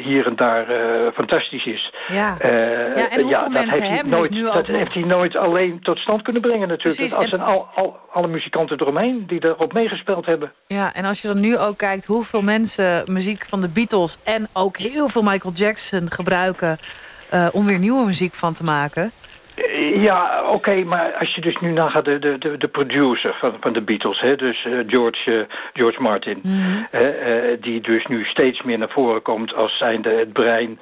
hier en daar fantastisch is. Ja. Ja, en hoeveel dat mensen heeft hebben dus nooit, nu ook dat nog- heeft hij nooit alleen tot stand kunnen brengen natuurlijk. Precies, Als en- zijn al, al, alle muzikanten eromheen die erop meegespeeld hebben. Ja, en als je dan nu ook kijkt hoeveel mensen muziek van de Beatles... en ook heel veel Michael Jackson gebruiken... om weer nieuwe muziek van te maken. Eh, Ja, oké, maar als je dus nu nagaat de, de, de, de producer van, van de Beatles, hè, dus eh, George, eh, George Martin, hè, eh, die dus nu steeds meer naar voren komt als zijnde het brein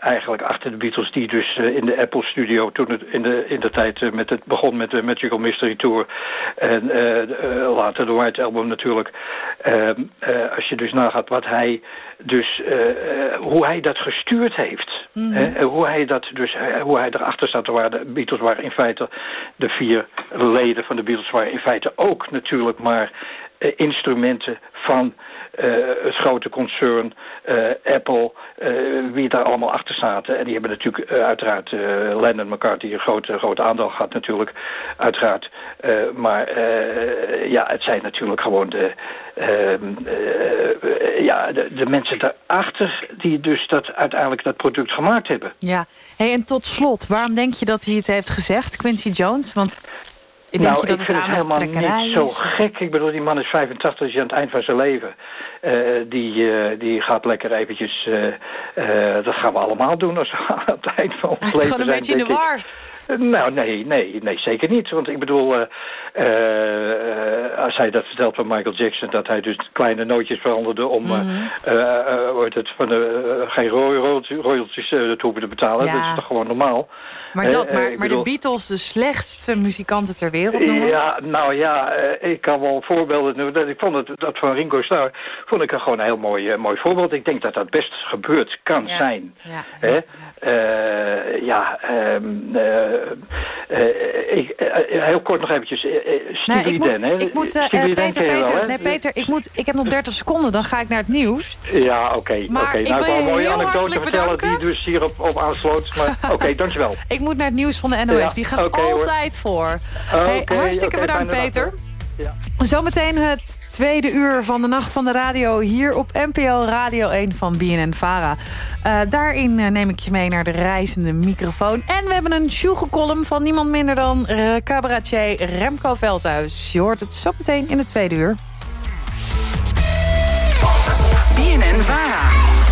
eigenlijk achter de Beatles, die dus in de Apple Studio toen het in de, in de tijd met het begon met de Magical Mystery Tour en later de White Album natuurlijk. Ehm, eh, als je dus nagaat wat hij dus hoe hij dat gestuurd heeft. Mhm. hè, hoe hij dat dus hoe hij erachter staat. Er de Beatles waren in feite de vier leden van de Beatles waren in feite ook natuurlijk maar eh, instrumenten van het grote concern eh, Apple, eh, wie daar allemaal achter zaten. En die hebben natuurlijk eh, uiteraard eh, Lennon McCarthy een groot, groot aandeel gehad natuurlijk, uiteraard. Eh, maar eh, ja, het zijn natuurlijk gewoon de, ehm, eh, ja, de, de mensen daarachter die dus dat, uiteindelijk dat product gemaakt hebben. Ja, hey, en tot slot, waarom denk je dat hij het heeft gezegd, Quincy Jones? Want ik denk nou, je dat ik het vind het helemaal niet zo is? gek. Ik bedoel, die man is 85, is aan het eind van zijn leven. Eh, die, eh, die gaat lekker eventjes... eh, dat gaan we allemaal doen als we aan het eind van ons Hij is leven gewoon een zijn, beetje in de war. Eh, Nou, nee, nee, nee, zeker niet. Want ik bedoel, eh, als hij dat vertelt van Michael Jackson... dat hij dus kleine nootjes veranderde om... eh, hoe heet het, van de, geen royalties te hoeven te betalen. Ja. Dat is toch gewoon normaal. Maar, dat, maar, maar de Beatles, de slechtste muzikanten ter wereld noemen? ja, nou ja, ik kan wel voorbeelden noemen. Ik vond het, dat van Ringo Starr vond ik een gewoon een heel mooi, mooi voorbeeld. Ik denk dat dat best gebeurd kan Ja. zijn. Ja. Eh, ja, ehm, eh, eh, ik, eh, heel kort nog eventjes. eh, eh, Nee, ik moet, ik moet eh, eh, Peter, Peter, nee, Peter, ik, moet, ik heb nog 30 seconden, dan ga ik naar het nieuws. Ja, oké. Maar ik Nou, wil ik je een mooie anekdote vertellen die dus hierop op aansloot. Maar oké, dankjewel. Ik moet naar het nieuws van de NOS, Ja, die gaan hoor. altijd voor. Hey, hartstikke bedankt, dag, Peter. Zometeen het tweede uur van de Nacht van de Radio... hier op NPO Radio 1 van BNN-Vara. Eh, daarin eh, neem ik je mee naar de reizende microfoon. En we hebben een sjoegelcolumn van niemand minder dan eh, cabaretier Remco Veldhuis. Je hoort het zometeen in het tweede uur. BNN Vara.